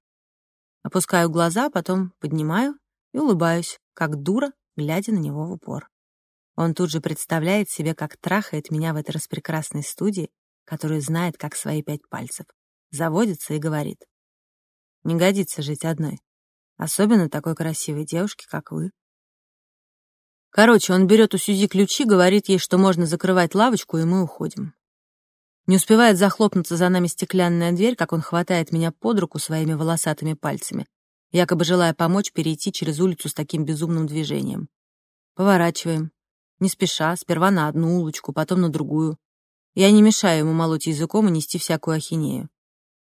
Опускаю глаза, потом поднимаю и улыбаюсь, как дура, глядя на него в упор. Он тут же представляет себе, как трахает меня в этой распрекрасной студии, которую знает как свои пять пальцев. Заводится и говорит. Не годится жить одной. Особенно такой красивой девушке, как вы. Короче, он берет у Сюзи ключи, говорит ей, что можно закрывать лавочку, и мы уходим. Не успевает захлопнуться за нами стеклянная дверь, как он хватает меня под руку своими волосатыми пальцами, якобы желая помочь перейти через улицу с таким безумным движением. Поворачиваем. Не спеша, сперва на одну улочку, потом на другую. Я не мешаю ему молоть языком и нести всякую ахинею.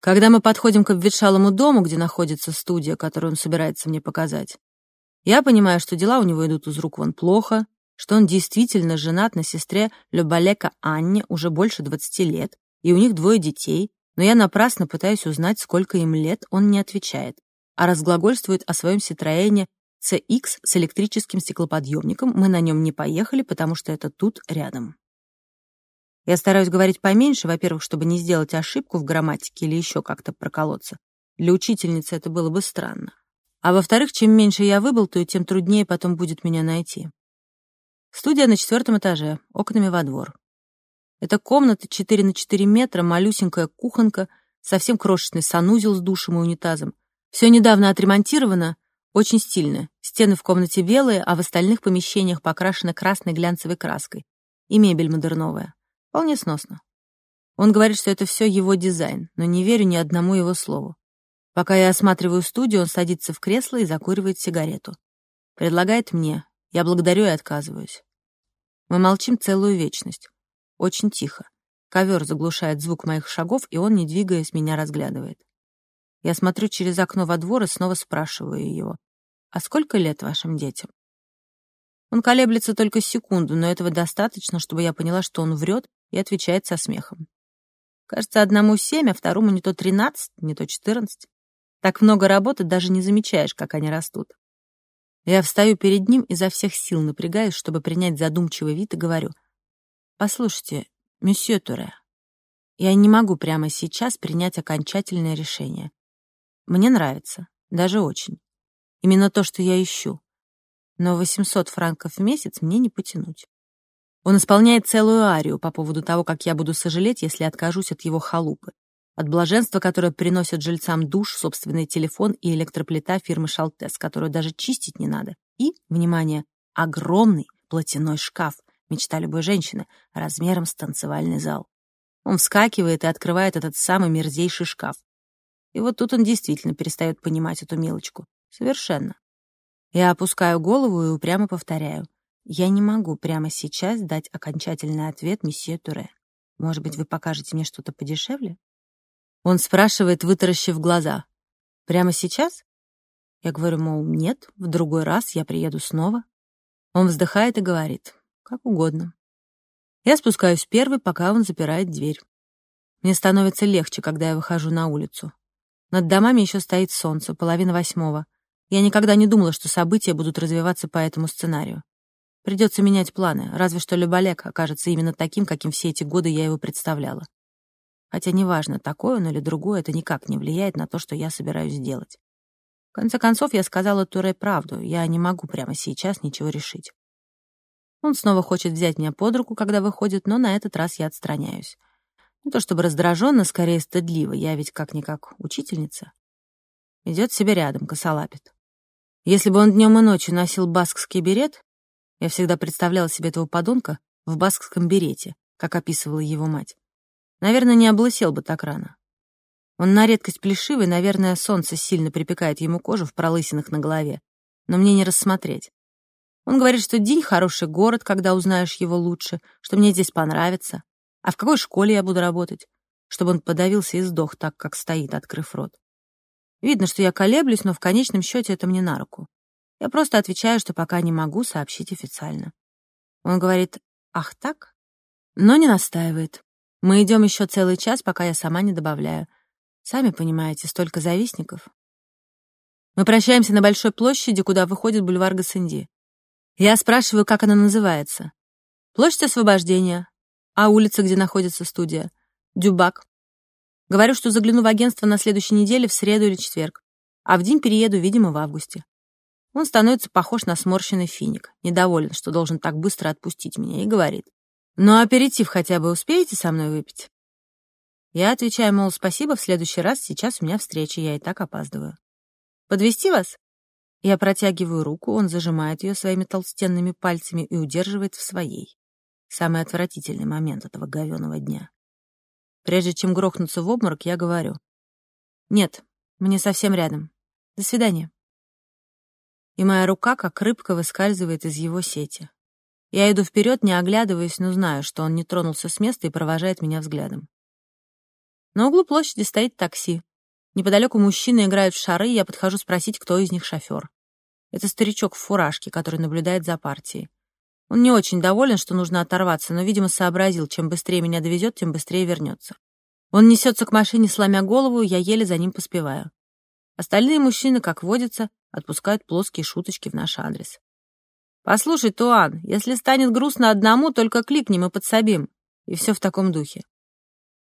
Когда мы подходим к обветшалому дому, где находится студия, которую он собирается мне показать, я понимаю, что дела у него идут из рук вон плохо, что он действительно женат на сестре Любалека Анне уже больше 20 лет, и у них двое детей, но я напрасно пытаюсь узнать, сколько им лет, он не отвечает, а разглагольствует о своем Ситроэне CX с электрическим стеклоподъемником. Мы на нем не поехали, потому что это тут рядом. Я стараюсь говорить поменьше, во-первых, чтобы не сделать ошибку в грамматике или еще как-то проколоться. Для учительницы это было бы странно. А во-вторых, чем меньше я выболтаю, тем труднее потом будет меня найти. Студия на четвертом этаже, окнами во двор. Это комната 4 на 4 метра, малюсенькая кухонка, совсем крошечный санузел с душем и унитазом. Все недавно отремонтировано, очень стильно. Стены в комнате белые, а в остальных помещениях покрашены красной глянцевой краской. И мебель модерновая. Вполне сносно. Он говорит, что это все его дизайн, но не верю ни одному его слову. Пока я осматриваю студию, он садится в кресло и закуривает сигарету. Предлагает мне, я благодарю и отказываюсь. Мы молчим целую вечность. Очень тихо. Ковер заглушает звук моих шагов, и он, не двигаясь, меня разглядывает. Я смотрю через окно во двор и снова спрашиваю его. «А сколько лет вашим детям?» Он колеблется только секунду, но этого достаточно, чтобы я поняла, что он врет, и отвечает со смехом. Кажется, одному семь, а второму не то тринадцать, не то четырнадцать. Так много работы, даже не замечаешь, как они растут. Я встаю перед ним, изо всех сил напрягаюсь, чтобы принять задумчивый вид, и говорю. «Послушайте, месье Туре, я не могу прямо сейчас принять окончательное решение. Мне нравится, даже очень. Именно то, что я ищу. Но 800 франков в месяц мне не потянуть. Он исполняет целую арию по поводу того, как я буду сожалеть, если откажусь от его халупы. От блаженства, которое приносит жильцам душ, собственный телефон и электроплита фирмы «Шалтес», которую даже чистить не надо. И, внимание, огромный платяной шкаф, мечта любой женщины, размером с танцевальный зал. Он вскакивает и открывает этот самый мерзейший шкаф. И вот тут он действительно перестает понимать эту мелочку. Совершенно. Я опускаю голову и упрямо повторяю. Я не могу прямо сейчас дать окончательный ответ месье Туре. Может быть, вы покажете мне что-то подешевле? Он спрашивает, вытаращив глаза. «Прямо сейчас?» Я говорю, мол, нет, в другой раз я приеду снова. Он вздыхает и говорит, как угодно. Я спускаюсь первый, пока он запирает дверь. Мне становится легче, когда я выхожу на улицу. Над домами еще стоит солнце, половина восьмого. Я никогда не думала, что события будут развиваться по этому сценарию. Придется менять планы, разве что Люболек окажется именно таким, каким все эти годы я его представляла. Хотя неважно, такой он или другой, это никак не влияет на то, что я собираюсь сделать. В конце концов, я сказала Туре правду, я не могу прямо сейчас ничего решить. Он снова хочет взять меня под руку, когда выходит, но на этот раз я отстраняюсь. Не то чтобы раздраженно, скорее стыдливо, я ведь как-никак учительница. Идет себе рядом, косолапит. Если бы он днем и ночью носил баскский берет, я всегда представляла себе этого подонка в баскском берете, как описывала его мать. Наверное, не облысел бы так рано. Он на редкость плешивый, наверное, солнце сильно припекает ему кожу в пролысинах на голове. Но мне не рассмотреть. Он говорит, что День — хороший город, когда узнаешь его лучше, что мне здесь понравится. А в какой школе я буду работать? Чтобы он подавился и сдох так, как стоит, открыв рот. Видно, что я колеблюсь, но в конечном счете это мне на руку. Я просто отвечаю, что пока не могу сообщить официально. Он говорит «Ах так?» но не настаивает. Мы идем еще целый час, пока я сама не добавляю. Сами понимаете, столько завистников. Мы прощаемся на большой площади, куда выходит бульвар Гассенди. Я спрашиваю, как она называется. Площадь Освобождения. А улица, где находится студия? Дюбак. Говорю, что загляну в агентство на следующей неделе в среду или четверг. а в день перееду, видимо, в августе. Он становится похож на сморщенный финик, недоволен, что должен так быстро отпустить меня, и говорит, «Ну, аперитив хотя бы успеете со мной выпить?» Я отвечаю, мол, спасибо, в следующий раз, сейчас у меня встреча, я и так опаздываю. Подвести вас? Я протягиваю руку, он зажимает ее своими толстенными пальцами и удерживает в своей. Самый отвратительный момент этого говёного дня. Прежде чем грохнуться в обморок, я говорю. «Нет, мне совсем рядом. До свидания». И моя рука, как рыбка, выскальзывает из его сети. Я иду вперед, не оглядываясь, но знаю, что он не тронулся с места и провожает меня взглядом. На углу площади стоит такси. Неподалеку мужчины играют в шары, и я подхожу спросить, кто из них шофер. Это старичок в фуражке, который наблюдает за партией. Он не очень доволен, что нужно оторваться, но, видимо, сообразил, чем быстрее меня довезет, тем быстрее вернется. Он несется к машине, сломя голову, я еле за ним поспеваю. Остальные мужчины, как водится, отпускают плоские шуточки в наш адрес. «Послушай, Туан, если станет грустно одному, только кликнем и подсобим». И все в таком духе.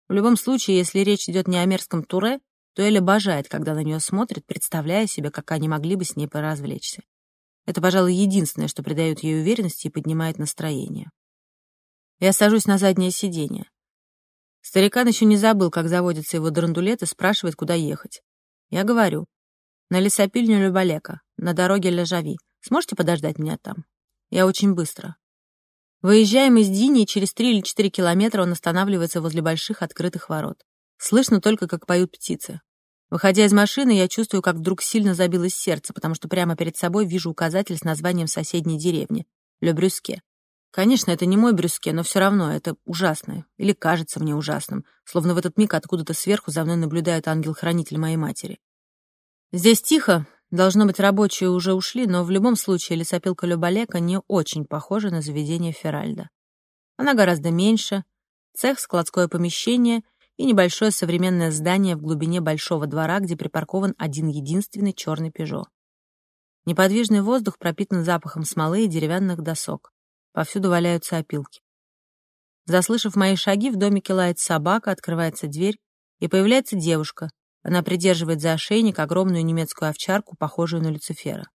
В любом случае, если речь идет не о мерзком туре, то Эль обожает, когда на нее смотрит, представляя себе, как они могли бы с ней поразвлечься. Это, пожалуй, единственное, что придает ей уверенности и поднимает настроение. Я сажусь на заднее сиденье. Старикан еще не забыл, как заводится его драндулет и спрашивает, куда ехать. Я говорю, на лесопильню Любалека, на дороге Лежави. Сможете подождать меня там? Я очень быстро. Выезжаем из Дини, и через три или четыре километра он останавливается возле больших открытых ворот. Слышно только, как поют птицы. Выходя из машины, я чувствую, как вдруг сильно забилось сердце, потому что прямо перед собой вижу указатель с названием соседней деревни — Ле Брюске. Конечно, это не мой Брюске, но все равно это ужасно. Или кажется мне ужасным, словно в этот миг откуда-то сверху за мной наблюдает ангел-хранитель моей матери. Здесь тихо, должно быть, рабочие уже ушли, но в любом случае лесопилка Любалека не очень похожа на заведение Феральда. Она гораздо меньше, цех, складское помещение — и небольшое современное здание в глубине большого двора, где припаркован один единственный черный «Пежо». Неподвижный воздух пропитан запахом смолы и деревянных досок. Повсюду валяются опилки. Заслышав мои шаги, в домике лает собака, открывается дверь, и появляется девушка. Она придерживает за ошейник огромную немецкую овчарку, похожую на Люцифера.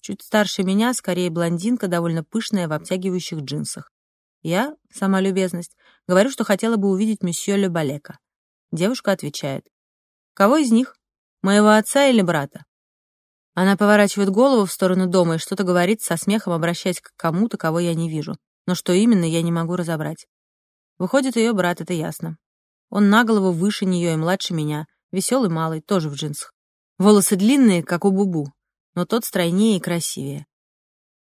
Чуть старше меня, скорее блондинка, довольно пышная в обтягивающих джинсах. Я, сама любезность, говорю, что хотела бы увидеть месье Лебалека. Девушка отвечает. Кого из них? Моего отца или брата? Она поворачивает голову в сторону дома и что-то говорит со смехом, обращаясь к кому-то, кого я не вижу. Но что именно, я не могу разобрать. Выходит, ее брат, это ясно. Он на голову выше нее и младше меня, веселый малый, тоже в джинсах. Волосы длинные, как у Бубу, но тот стройнее и красивее.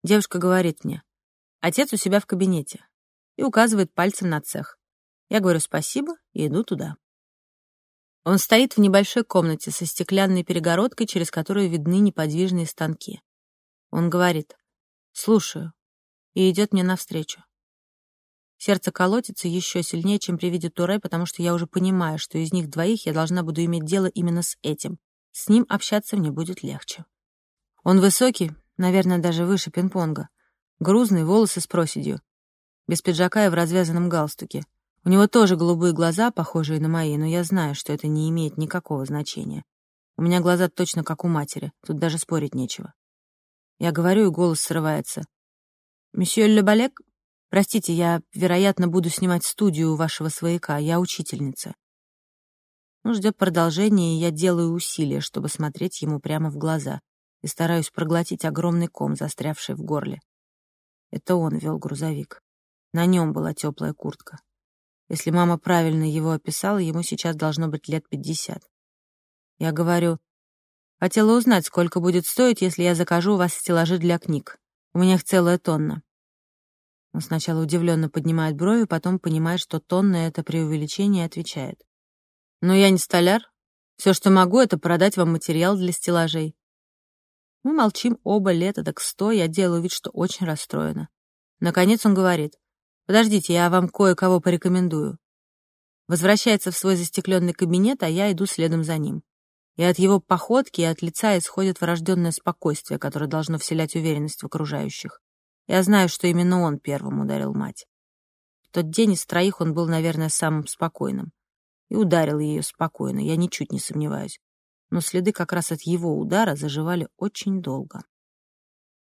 Девушка говорит мне, отец у себя в кабинете и указывает пальцем на цех. Я говорю спасибо и иду туда. Он стоит в небольшой комнате со стеклянной перегородкой, через которую видны неподвижные станки. Он говорит «Слушаю» и идет мне навстречу. Сердце колотится еще сильнее, чем при виде Туре, потому что я уже понимаю, что из них двоих я должна буду иметь дело именно с этим. С ним общаться мне будет легче. Он высокий, наверное, даже выше пинг-понга. Грузный, волосы с проседью без пиджака и в развязанном галстуке. У него тоже голубые глаза, похожие на мои, но я знаю, что это не имеет никакого значения. У меня глаза точно как у матери, тут даже спорить нечего. Я говорю, и голос срывается. «Месье Лебалек, простите, я, вероятно, буду снимать студию у вашего свояка, я учительница». Он ждет продолжения, и я делаю усилия, чтобы смотреть ему прямо в глаза, и стараюсь проглотить огромный ком, застрявший в горле. Это он вел грузовик. На нем была теплая куртка. Если мама правильно его описала, ему сейчас должно быть лет пятьдесят. Я говорю, хотела узнать, сколько будет стоить, если я закажу у вас стеллажи для книг. У меня их целая тонна. Он сначала удивленно поднимает брови, потом понимает, что тонна — это преувеличение, и отвечает. «Но я не столяр. Все, что могу, это продать вам материал для стеллажей». Мы молчим оба лета так сто, я делаю вид, что очень расстроена. Наконец он говорит. Подождите, я вам кое-кого порекомендую. Возвращается в свой застекленный кабинет, а я иду следом за ним. И от его походки и от лица исходит врожденное спокойствие, которое должно вселять уверенность в окружающих. Я знаю, что именно он первым ударил мать. В тот день из троих он был, наверное, самым спокойным. И ударил ее спокойно, я ничуть не сомневаюсь. но следы как раз от его удара заживали очень долго.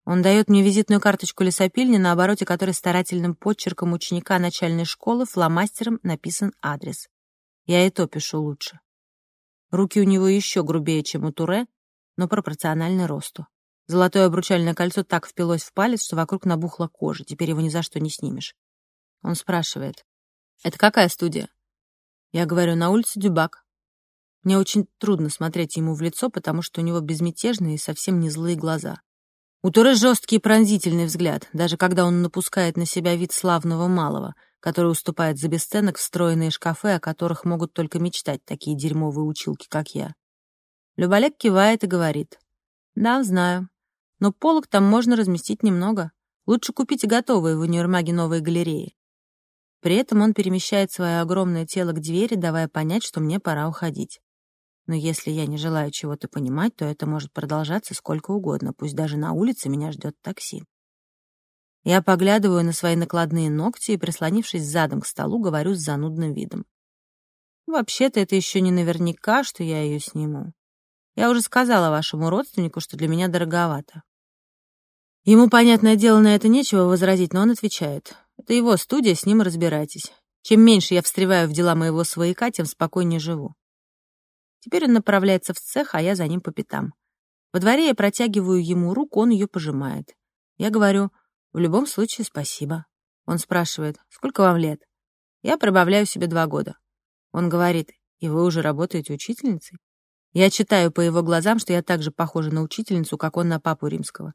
Он дает мне визитную карточку лесопильни, на обороте которой старательным подчерком ученика начальной школы фломастером написан адрес. Я и то пишу лучше. Руки у него еще грубее, чем у Туре, но пропорциональны росту. Золотое обручальное кольцо так впилось в палец, что вокруг набухла кожа. Теперь его ни за что не снимешь. Он спрашивает. «Это какая студия?» Я говорю, на улице Дюбак. Мне очень трудно смотреть ему в лицо, потому что у него безмятежные и совсем не злые глаза. У Туре жесткий и пронзительный взгляд, даже когда он напускает на себя вид славного малого, который уступает за бесценок встроенные шкафы, о которых могут только мечтать такие дерьмовые училки, как я. Люболек кивает и говорит. «Да, знаю. Но полок там можно разместить немного. Лучше купите готовые в универмаге новой галереи». При этом он перемещает свое огромное тело к двери, давая понять, что мне пора уходить. Но если я не желаю чего-то понимать, то это может продолжаться сколько угодно, пусть даже на улице меня ждет такси. Я поглядываю на свои накладные ногти и, прислонившись задом к столу, говорю с занудным видом. Вообще-то это еще не наверняка, что я ее сниму. Я уже сказала вашему родственнику, что для меня дороговато. Ему, понятное дело, на это нечего возразить, но он отвечает. Это его студия, с ним разбирайтесь. Чем меньше я встреваю в дела моего свояка, тем спокойнее живу. Теперь он направляется в цех, а я за ним по пятам. Во дворе я протягиваю ему руку, он ее пожимает. Я говорю, в любом случае, спасибо. Он спрашивает, сколько вам лет? Я прибавляю себе два года. Он говорит, и вы уже работаете учительницей? Я читаю по его глазам, что я так же похожа на учительницу, как он на папу римского.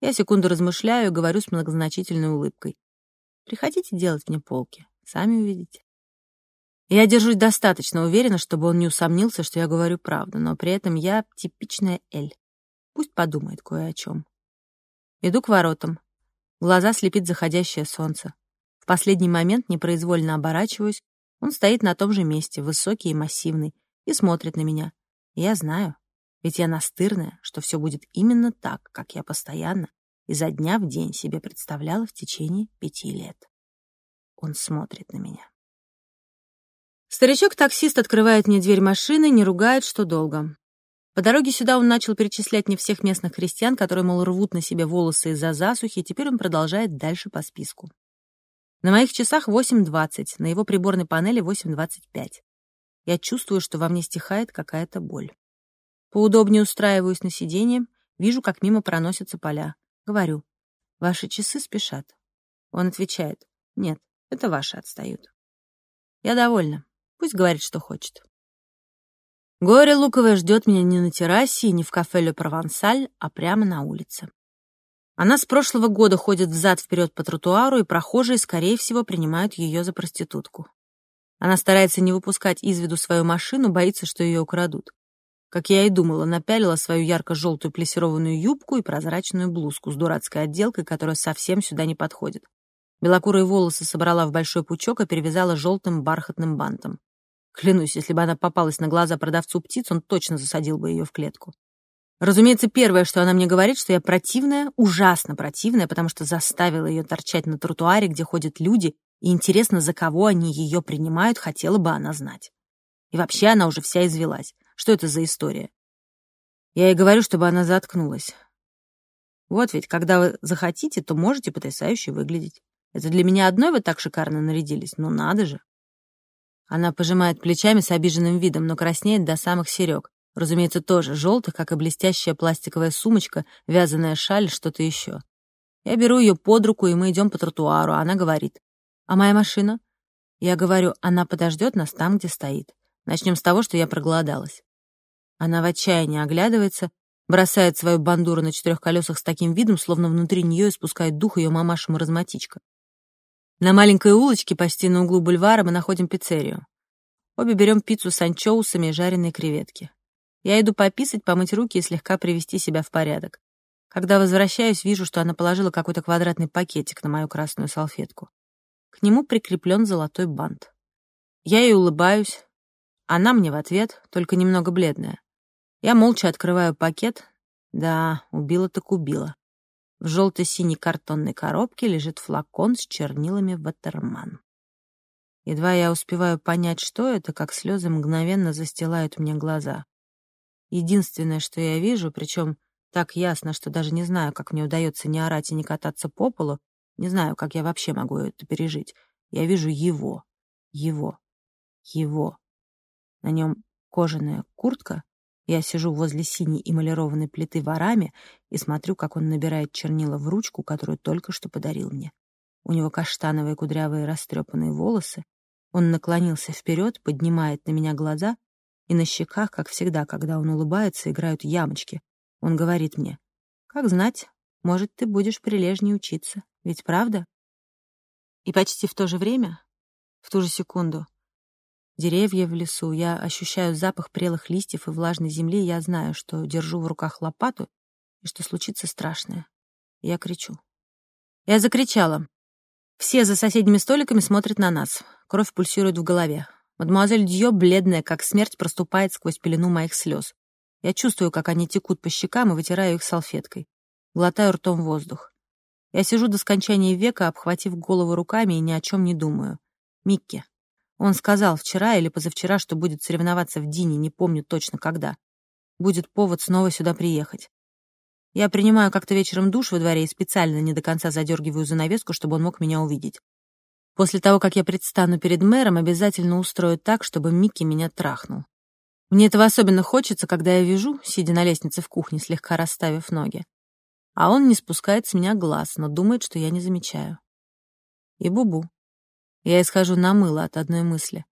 Я секунду размышляю и говорю с многозначительной улыбкой. Приходите делать мне полки, сами увидите. Я держусь достаточно уверенно, чтобы он не усомнился, что я говорю правду, но при этом я типичная Эль. Пусть подумает кое о чем. Иду к воротам. Глаза слепит заходящее солнце. В последний момент непроизвольно оборачиваюсь. Он стоит на том же месте, высокий и массивный, и смотрит на меня. Я знаю, ведь я настырная, что все будет именно так, как я постоянно изо дня в день себе представляла в течение пяти лет. Он смотрит на меня. Старичок-таксист открывает мне дверь машины, не ругает, что долго. По дороге сюда он начал перечислять не всех местных крестьян, которые, мол, рвут на себе волосы из-за засухи, и теперь он продолжает дальше по списку. На моих часах 8.20, на его приборной панели 8.25. Я чувствую, что во мне стихает какая-то боль. Поудобнее устраиваюсь на сиденье, вижу, как мимо проносятся поля. Говорю, ваши часы спешат. Он отвечает, нет, это ваши отстают. Я довольна. Пусть говорит, что хочет. Горе луковое ждет меня не на террасе и не в кафе «Ле Провансаль», а прямо на улице. Она с прошлого года ходит взад-вперед по тротуару, и прохожие, скорее всего, принимают ее за проститутку. Она старается не выпускать из виду свою машину, боится, что ее украдут. Как я и думала, напялила свою ярко-желтую плессированную юбку и прозрачную блузку с дурацкой отделкой, которая совсем сюда не подходит. Белокурые волосы собрала в большой пучок и перевязала желтым бархатным бантом. Клянусь, если бы она попалась на глаза продавцу птиц, он точно засадил бы ее в клетку. Разумеется, первое, что она мне говорит, что я противная, ужасно противная, потому что заставила ее торчать на тротуаре, где ходят люди, и интересно, за кого они ее принимают, хотела бы она знать. И вообще она уже вся извелась. Что это за история? Я ей говорю, чтобы она заткнулась. Вот ведь, когда вы захотите, то можете потрясающе выглядеть. Это для меня одной вы так шикарно нарядились? Ну надо же. Она пожимает плечами с обиженным видом, но краснеет до самых серег. Разумеется, тоже желтых, как и блестящая пластиковая сумочка, вязаная шаль, что-то еще. Я беру ее под руку, и мы идем по тротуару. Она говорит, «А моя машина?» Я говорю, «Она подождет нас там, где стоит. Начнем с того, что я проголодалась». Она в отчаянии оглядывается, бросает свою бандуру на четырех колесах с таким видом, словно внутри нее испускает дух ее мамаша-маразматичка. На маленькой улочке почти на углу бульвара мы находим пиццерию. Обе берем пиццу с анчоусами и жареные креветки. Я иду пописать, помыть руки и слегка привести себя в порядок. Когда возвращаюсь, вижу, что она положила какой-то квадратный пакетик на мою красную салфетку. К нему прикреплен золотой бант. Я ей улыбаюсь. Она мне в ответ, только немного бледная. Я молча открываю пакет. Да, убила так убила. В желто-синей картонной коробке лежит флакон с чернилами Ватерман. Едва я успеваю понять, что это, как слезы мгновенно застилают мне глаза. Единственное, что я вижу, причем так ясно, что даже не знаю, как мне удается не орать и не кататься по полу, не знаю, как я вообще могу это пережить. Я вижу его, его, его. На нем кожаная куртка, я сижу возле синей эмалированной плиты в араме и смотрю, как он набирает чернила в ручку, которую только что подарил мне. У него каштановые кудрявые растрепанные волосы. Он наклонился вперед, поднимает на меня глаза, и на щеках, как всегда, когда он улыбается, играют ямочки. Он говорит мне, «Как знать, может, ты будешь прилежнее учиться, ведь правда?» И почти в то же время, в ту же секунду, деревья в лесу, я ощущаю запах прелых листьев и влажной земли, я знаю, что держу в руках лопату и что случится страшное. Я кричу. Я закричала. Все за соседними столиками смотрят на нас. Кровь пульсирует в голове. Мадемуазель Дьё, бледная, как смерть, проступает сквозь пелену моих слез. Я чувствую, как они текут по щекам и вытираю их салфеткой. Глотаю ртом воздух. Я сижу до скончания века, обхватив голову руками и ни о чем не думаю. Микки. Он сказал вчера или позавчера, что будет соревноваться в Дине, не помню точно когда. Будет повод снова сюда приехать. Я принимаю как-то вечером душ во дворе и специально не до конца задергиваю занавеску, чтобы он мог меня увидеть. После того, как я предстану перед мэром, обязательно устрою так, чтобы Микки меня трахнул. Мне этого особенно хочется, когда я вижу, сидя на лестнице в кухне, слегка расставив ноги. А он не спускает с меня глаз, но думает, что я не замечаю. И бубу. Я исхожу на мыло от одной мысли.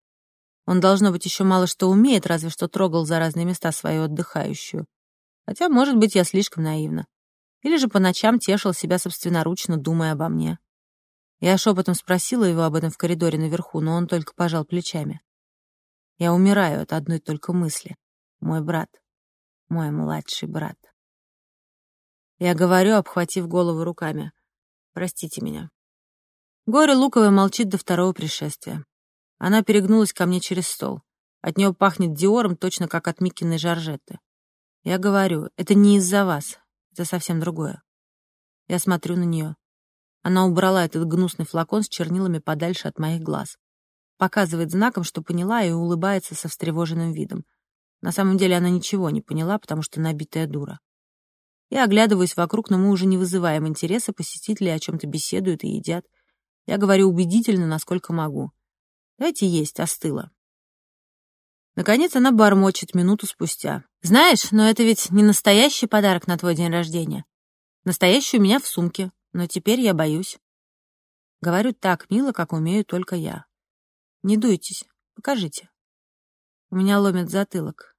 Он, должно быть, еще мало что умеет, разве что трогал за разные места свою отдыхающую. Хотя, может быть, я слишком наивна. Или же по ночам тешил себя собственноручно, думая обо мне. Я шепотом спросила его об этом в коридоре наверху, но он только пожал плечами. Я умираю от одной только мысли. Мой брат. Мой младший брат. Я говорю, обхватив голову руками. Простите меня. Горе Луковая молчит до второго пришествия. Она перегнулась ко мне через стол. От нее пахнет Диором, точно как от Микиной Жоржетты. Я говорю, это не из-за вас, это совсем другое. Я смотрю на нее. Она убрала этот гнусный флакон с чернилами подальше от моих глаз. Показывает знаком, что поняла, и улыбается со встревоженным видом. На самом деле она ничего не поняла, потому что набитая дура. Я оглядываюсь вокруг, но мы уже не вызываем интереса, посетители о чем-то беседуют и едят. Я говорю убедительно, насколько могу. Дайте есть, остыло. Наконец она бормочет минуту спустя. «Знаешь, но это ведь не настоящий подарок на твой день рождения. Настоящий у меня в сумке но теперь я боюсь. Говорю так мило, как умею только я. Не дуйтесь, покажите. У меня ломит затылок.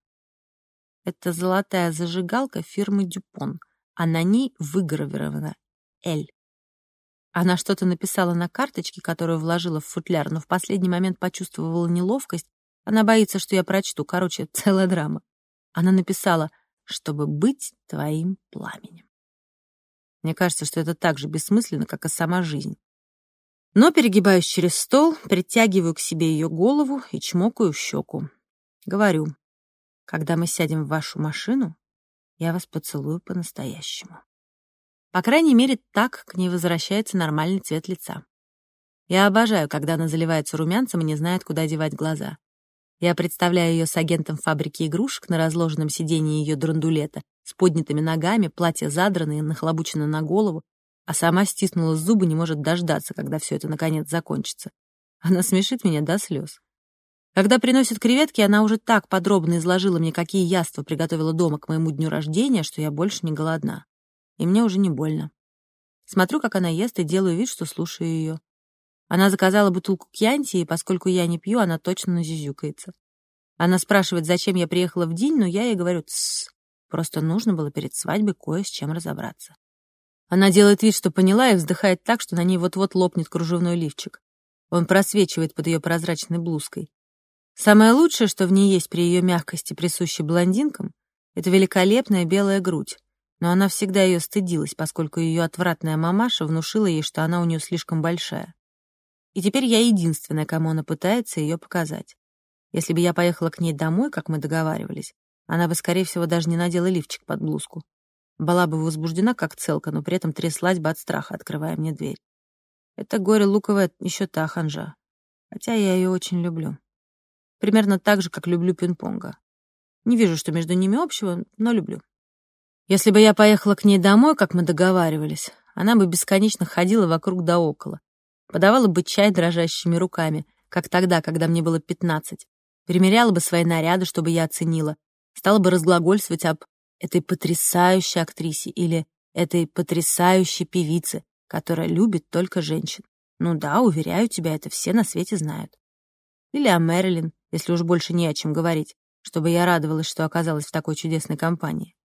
Это золотая зажигалка фирмы Дюпон, а на ней выгравировано «Л». Она что-то написала на карточке, которую вложила в футляр, но в последний момент почувствовала неловкость. Она боится, что я прочту. Короче, целая драма. Она написала «Чтобы быть твоим пламенем». Мне кажется, что это так же бессмысленно, как и сама жизнь. Но перегибаюсь через стол, притягиваю к себе ее голову и чмокаю в щеку. Говорю, когда мы сядем в вашу машину, я вас поцелую по-настоящему. По крайней мере, так к ней возвращается нормальный цвет лица. Я обожаю, когда она заливается румянцем и не знает, куда девать глаза. Я представляю ее с агентом фабрики игрушек на разложенном сиденье ее драндулета, с поднятыми ногами, платье задрано и нахлобучено на голову, а сама стиснула зубы, не может дождаться, когда все это наконец закончится. Она смешит меня до слез. Когда приносят креветки, она уже так подробно изложила мне, какие яства приготовила дома к моему дню рождения, что я больше не голодна. И мне уже не больно. Смотрю, как она ест, и делаю вид, что слушаю ее. Она заказала бутылку кьянти, и поскольку я не пью, она точно назюзюкается. Она спрашивает, зачем я приехала в день, но я ей говорю «тссс». Просто нужно было перед свадьбой кое с чем разобраться. Она делает вид, что поняла, и вздыхает так, что на ней вот-вот лопнет кружевной лифчик. Он просвечивает под ее прозрачной блузкой. Самое лучшее, что в ней есть при ее мягкости, присущей блондинкам, это великолепная белая грудь. Но она всегда ее стыдилась, поскольку ее отвратная мамаша внушила ей, что она у нее слишком большая. И теперь я единственная, кому она пытается ее показать. Если бы я поехала к ней домой, как мы договаривались, она бы, скорее всего, даже не надела лифчик под блузку. Была бы возбуждена, как целка, но при этом тряслась бы от страха, открывая мне дверь. Это горе луковая еще та ханжа. Хотя я ее очень люблю. Примерно так же, как люблю пинг-понга. Не вижу, что между ними общего, но люблю. Если бы я поехала к ней домой, как мы договаривались, она бы бесконечно ходила вокруг да около. Подавала бы чай дрожащими руками, как тогда, когда мне было пятнадцать. Примеряла бы свои наряды, чтобы я оценила. Стала бы разглагольствовать об этой потрясающей актрисе или этой потрясающей певице, которая любит только женщин. Ну да, уверяю тебя, это все на свете знают. Или о Мэрилин, если уж больше не о чем говорить, чтобы я радовалась, что оказалась в такой чудесной компании.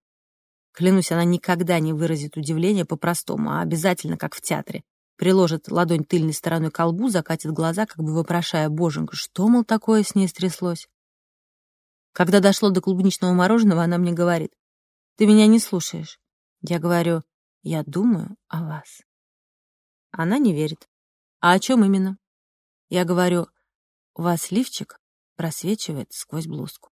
Клянусь, она никогда не выразит удивление по-простому, а обязательно, как в театре. Приложит ладонь тыльной стороной к колбу, закатит глаза, как бы вопрошая, боженька, что, мол, такое с ней стряслось? Когда дошло до клубничного мороженого, она мне говорит, «Ты меня не слушаешь». Я говорю, «Я думаю о вас». Она не верит. «А о чем именно?» Я говорю, «У вас лифчик просвечивает сквозь блузку».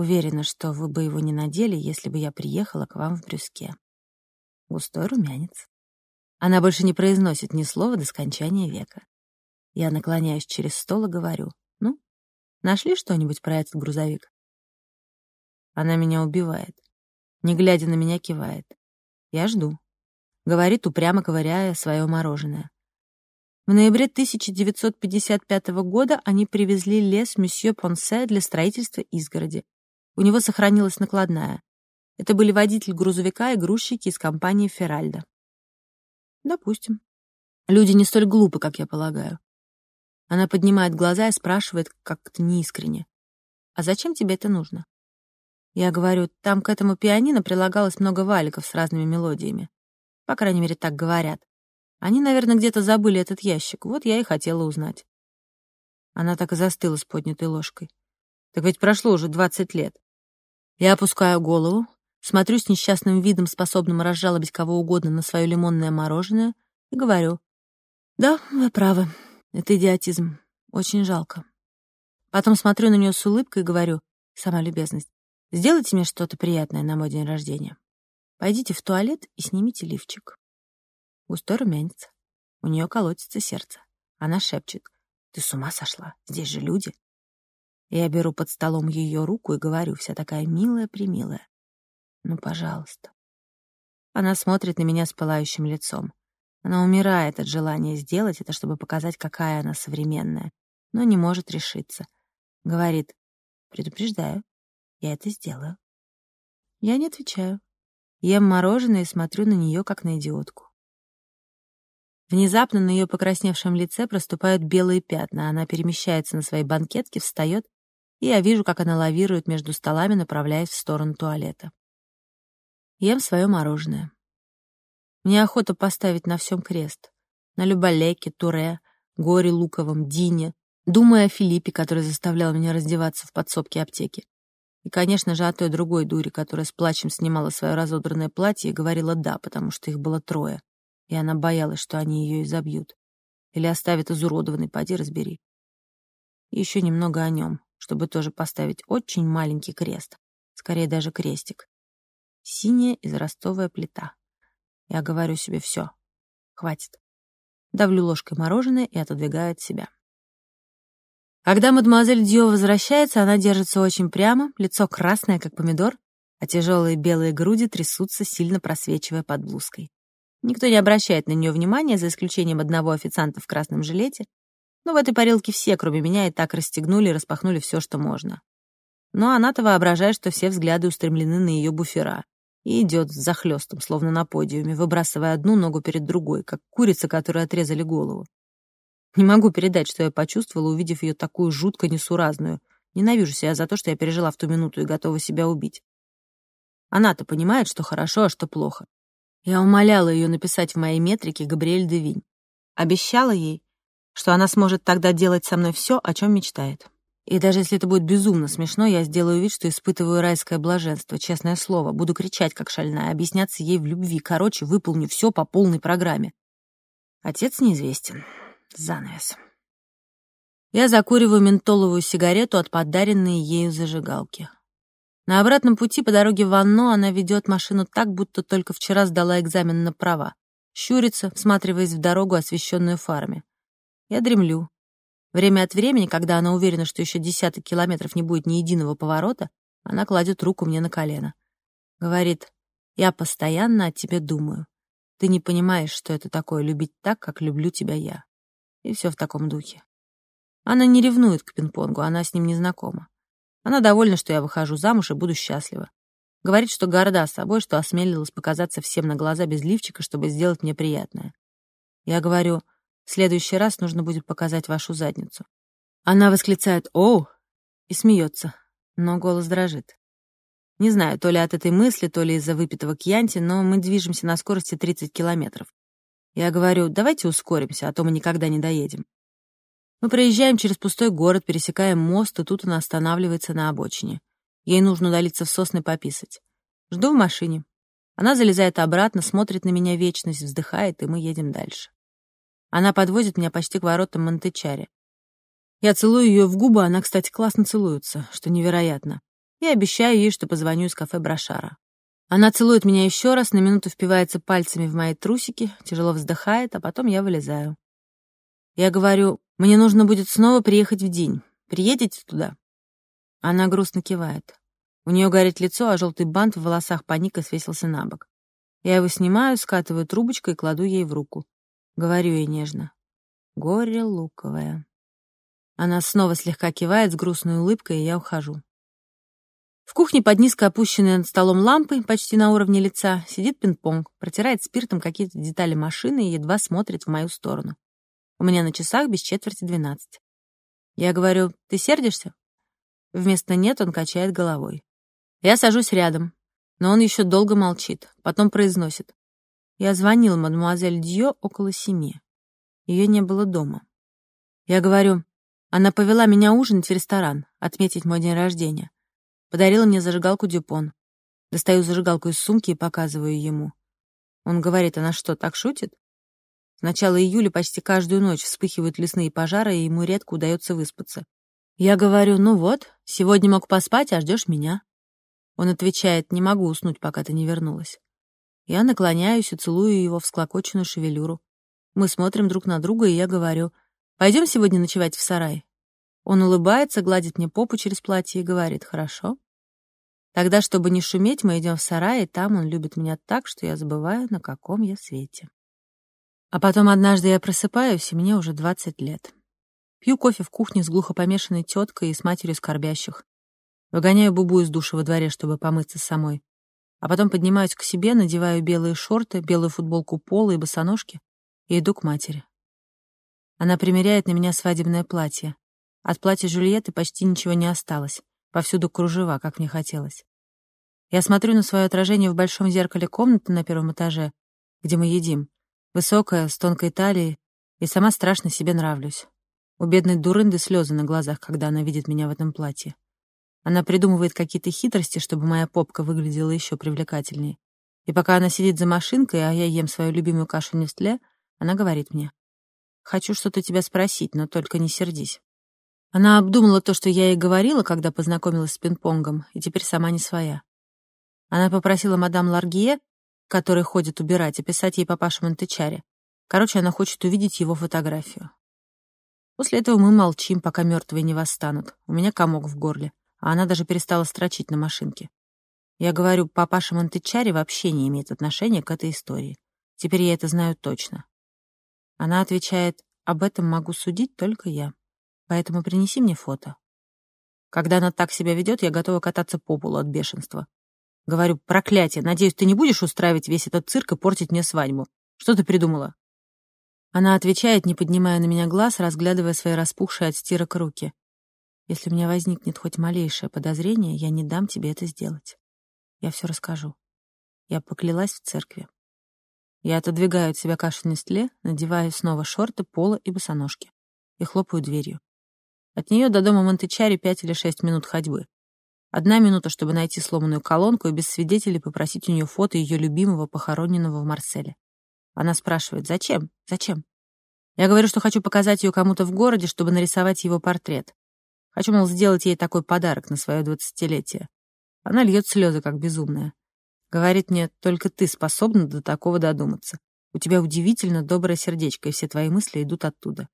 Уверена, что вы бы его не надели, если бы я приехала к вам в брюске. Густой румянец. Она больше не произносит ни слова до скончания века. Я наклоняюсь через стол и говорю, ну, нашли что-нибудь про этот грузовик? Она меня убивает. Не глядя на меня, кивает. Я жду. Говорит, упрямо ковыряя свое мороженое. В ноябре 1955 года они привезли лес месье Понсе для строительства изгороди. У него сохранилась накладная. Это были водитель грузовика и грузчики из компании «Феральда». Допустим. Люди не столь глупы, как я полагаю. Она поднимает глаза и спрашивает как-то неискренне. «А зачем тебе это нужно?» Я говорю, там к этому пианино прилагалось много валиков с разными мелодиями. По крайней мере, так говорят. Они, наверное, где-то забыли этот ящик. Вот я и хотела узнать. Она так и застыла с поднятой ложкой. Так ведь прошло уже двадцать лет. Я опускаю голову, смотрю с несчастным видом, способным разжалобить кого угодно на свое лимонное мороженое, и говорю. Да, вы правы. Это идиотизм. Очень жалко. Потом смотрю на нее с улыбкой и говорю. Сама любезность. Сделайте мне что-то приятное на мой день рождения. Пойдите в туалет и снимите лифчик. Густой румянец. У нее колотится сердце. Она шепчет. Ты с ума сошла? Здесь же люди. Я беру под столом ее руку и говорю, вся такая милая-примилая. Ну, пожалуйста. Она смотрит на меня с пылающим лицом. Она умирает от желания сделать это, чтобы показать, какая она современная, но не может решиться. Говорит, предупреждаю, я это сделаю. Я не отвечаю. Ем мороженое и смотрю на нее, как на идиотку. Внезапно на ее покрасневшем лице проступают белые пятна, она перемещается на своей банкетке, встает и я вижу, как она лавирует между столами, направляясь в сторону туалета. Ем свое мороженое. Мне охота поставить на всем крест. На Любалеке, Туре, Горе Луковом, Дине, думая о Филиппе, который заставлял меня раздеваться в подсобке аптеки. И, конечно же, о той другой дуре, которая с плачем снимала свое разодранное платье и говорила «да», потому что их было трое, и она боялась, что они ее изобьют. Или оставят изуродованный, поди разбери. И еще немного о нем, чтобы тоже поставить очень маленький крест, скорее даже крестик. Синяя израстовая плита. Я говорю себе все, хватит. Давлю ложкой мороженое и отодвигаю от себя. Когда мадемуазель Дьо возвращается, она держится очень прямо, лицо красное, как помидор, а тяжелые белые груди трясутся, сильно просвечивая под блузкой. Никто не обращает на нее внимания, за исключением одного официанта в красном жилете, но в этой парилке все, кроме меня, и так расстегнули и распахнули все, что можно. Но она-то воображает, что все взгляды устремлены на ее буфера. И идет с захлестом, словно на подиуме, выбрасывая одну ногу перед другой, как курица, которой отрезали голову. Не могу передать, что я почувствовала, увидев ее такую жутко несуразную. Ненавижу себя за то, что я пережила в ту минуту и готова себя убить. Она-то понимает, что хорошо, а что плохо. Я умоляла ее написать в моей метрике Габриэль Девинь. Обещала ей, что она сможет тогда делать со мной все, о чем мечтает. И даже если это будет безумно смешно, я сделаю вид, что испытываю райское блаженство, честное слово. Буду кричать, как шальная, объясняться ей в любви. Короче, выполню все по полной программе. Отец неизвестен. Занавес. Я закуриваю ментоловую сигарету от подаренной ею зажигалки. На обратном пути по дороге в Ванно она ведет машину так, будто только вчера сдала экзамен на права. Щурится, всматриваясь в дорогу, освещенную фарами. Я дремлю. Время от времени, когда она уверена, что еще десяток километров не будет ни единого поворота, она кладет руку мне на колено. Говорит, я постоянно о тебе думаю. Ты не понимаешь, что это такое любить так, как люблю тебя я. И все в таком духе. Она не ревнует к пинг-понгу, она с ним не знакома. Она довольна, что я выхожу замуж и буду счастлива. Говорит, что горда собой, что осмелилась показаться всем на глаза без лифчика, чтобы сделать мне приятное. Я говорю, следующий раз нужно будет показать вашу задницу. Она восклицает «Оу!» и смеется, но голос дрожит. Не знаю, то ли от этой мысли, то ли из-за выпитого кьянти, но мы движемся на скорости 30 километров. Я говорю, давайте ускоримся, а то мы никогда не доедем. Мы проезжаем через пустой город, пересекаем мост, и тут она останавливается на обочине. Ей нужно удалиться в сосны пописать. Жду в машине. Она залезает обратно, смотрит на меня вечность, вздыхает, и мы едем дальше. Она подвозит меня почти к воротам Монтечари. Я целую ее в губы, она, кстати, классно целуется, что невероятно. И обещаю ей, что позвоню из кафе Брошара. Она целует меня еще раз, на минуту впивается пальцами в мои трусики, тяжело вздыхает, а потом я вылезаю. Я говорю, мне нужно будет снова приехать в день. Приедете туда? Она грустно кивает. У нее горит лицо, а желтый бант в волосах паника свесился на бок. Я его снимаю, скатываю трубочкой и кладу ей в руку. Говорю ей нежно. Горе луковое. Она снова слегка кивает с грустной улыбкой, и я ухожу. В кухне под низко опущенной над столом лампой, почти на уровне лица, сидит пинг-понг, протирает спиртом какие-то детали машины и едва смотрит в мою сторону. У меня на часах без четверти двенадцать. Я говорю, ты сердишься? Вместо «нет» он качает головой. Я сажусь рядом, но он еще долго молчит, потом произносит. Я звонил мадемуазель Дьё около семи. Ее не было дома. Я говорю, она повела меня ужинать в ресторан, отметить мой день рождения. Подарила мне зажигалку Дюпон. Достаю зажигалку из сумки и показываю ему. Он говорит, она что, так шутит? С начала июля почти каждую ночь вспыхивают лесные пожары, и ему редко удается выспаться. Я говорю, ну вот, сегодня мог поспать, а ждешь меня. Он отвечает, не могу уснуть, пока ты не вернулась. Я наклоняюсь и целую его в склокоченную шевелюру. Мы смотрим друг на друга, и я говорю, «Пойдем сегодня ночевать в сарай?» Он улыбается, гладит мне попу через платье и говорит, «Хорошо». Тогда, чтобы не шуметь, мы идем в сарай, и там он любит меня так, что я забываю, на каком я свете. А потом однажды я просыпаюсь, и мне уже 20 лет. Пью кофе в кухне с глухо помешанной теткой и с матерью скорбящих. Выгоняю Бубу из душа во дворе, чтобы помыться самой а потом поднимаюсь к себе, надеваю белые шорты, белую футболку пола и босоножки и иду к матери. Она примеряет на меня свадебное платье. От платья Жюльетты почти ничего не осталось, повсюду кружева, как мне хотелось. Я смотрю на свое отражение в большом зеркале комнаты на первом этаже, где мы едим. Высокая, с тонкой талией, и сама страшно себе нравлюсь. У бедной дурынды слезы на глазах, когда она видит меня в этом платье. Она придумывает какие-то хитрости, чтобы моя попка выглядела еще привлекательнее. И пока она сидит за машинкой, а я ем свою любимую кашу Нестле, она говорит мне. «Хочу что-то тебя спросить, но только не сердись». Она обдумала то, что я ей говорила, когда познакомилась с пинг-понгом, и теперь сама не своя. Она попросила мадам Ларгие, который ходит убирать, описать ей папашу Монтечаре. Короче, она хочет увидеть его фотографию. После этого мы молчим, пока мертвые не восстанут. У меня комок в горле а она даже перестала строчить на машинке. Я говорю, папаша Монтечари вообще не имеет отношения к этой истории. Теперь я это знаю точно. Она отвечает, об этом могу судить только я. Поэтому принеси мне фото. Когда она так себя ведет, я готова кататься по полу от бешенства. Говорю, проклятие, надеюсь, ты не будешь устраивать весь этот цирк и портить мне свадьбу. Что ты придумала? Она отвечает, не поднимая на меня глаз, разглядывая свои распухшие от стирок руки. Если у меня возникнет хоть малейшее подозрение, я не дам тебе это сделать. Я все расскажу. Я поклялась в церкви. Я отодвигаю от себя кашу Нестле, надеваю снова шорты, поло и босоножки и хлопаю дверью. От нее до дома Монтечари пять или шесть минут ходьбы. Одна минута, чтобы найти сломанную колонку и без свидетелей попросить у нее фото ее любимого, похороненного в Марселе. Она спрашивает, зачем? Зачем? Я говорю, что хочу показать ее кому-то в городе, чтобы нарисовать его портрет. Хочу, мол, сделать ей такой подарок на свое двадцатилетие. Она льет слезы, как безумная. Говорит мне, только ты способна до такого додуматься. У тебя удивительно доброе сердечко, и все твои мысли идут оттуда.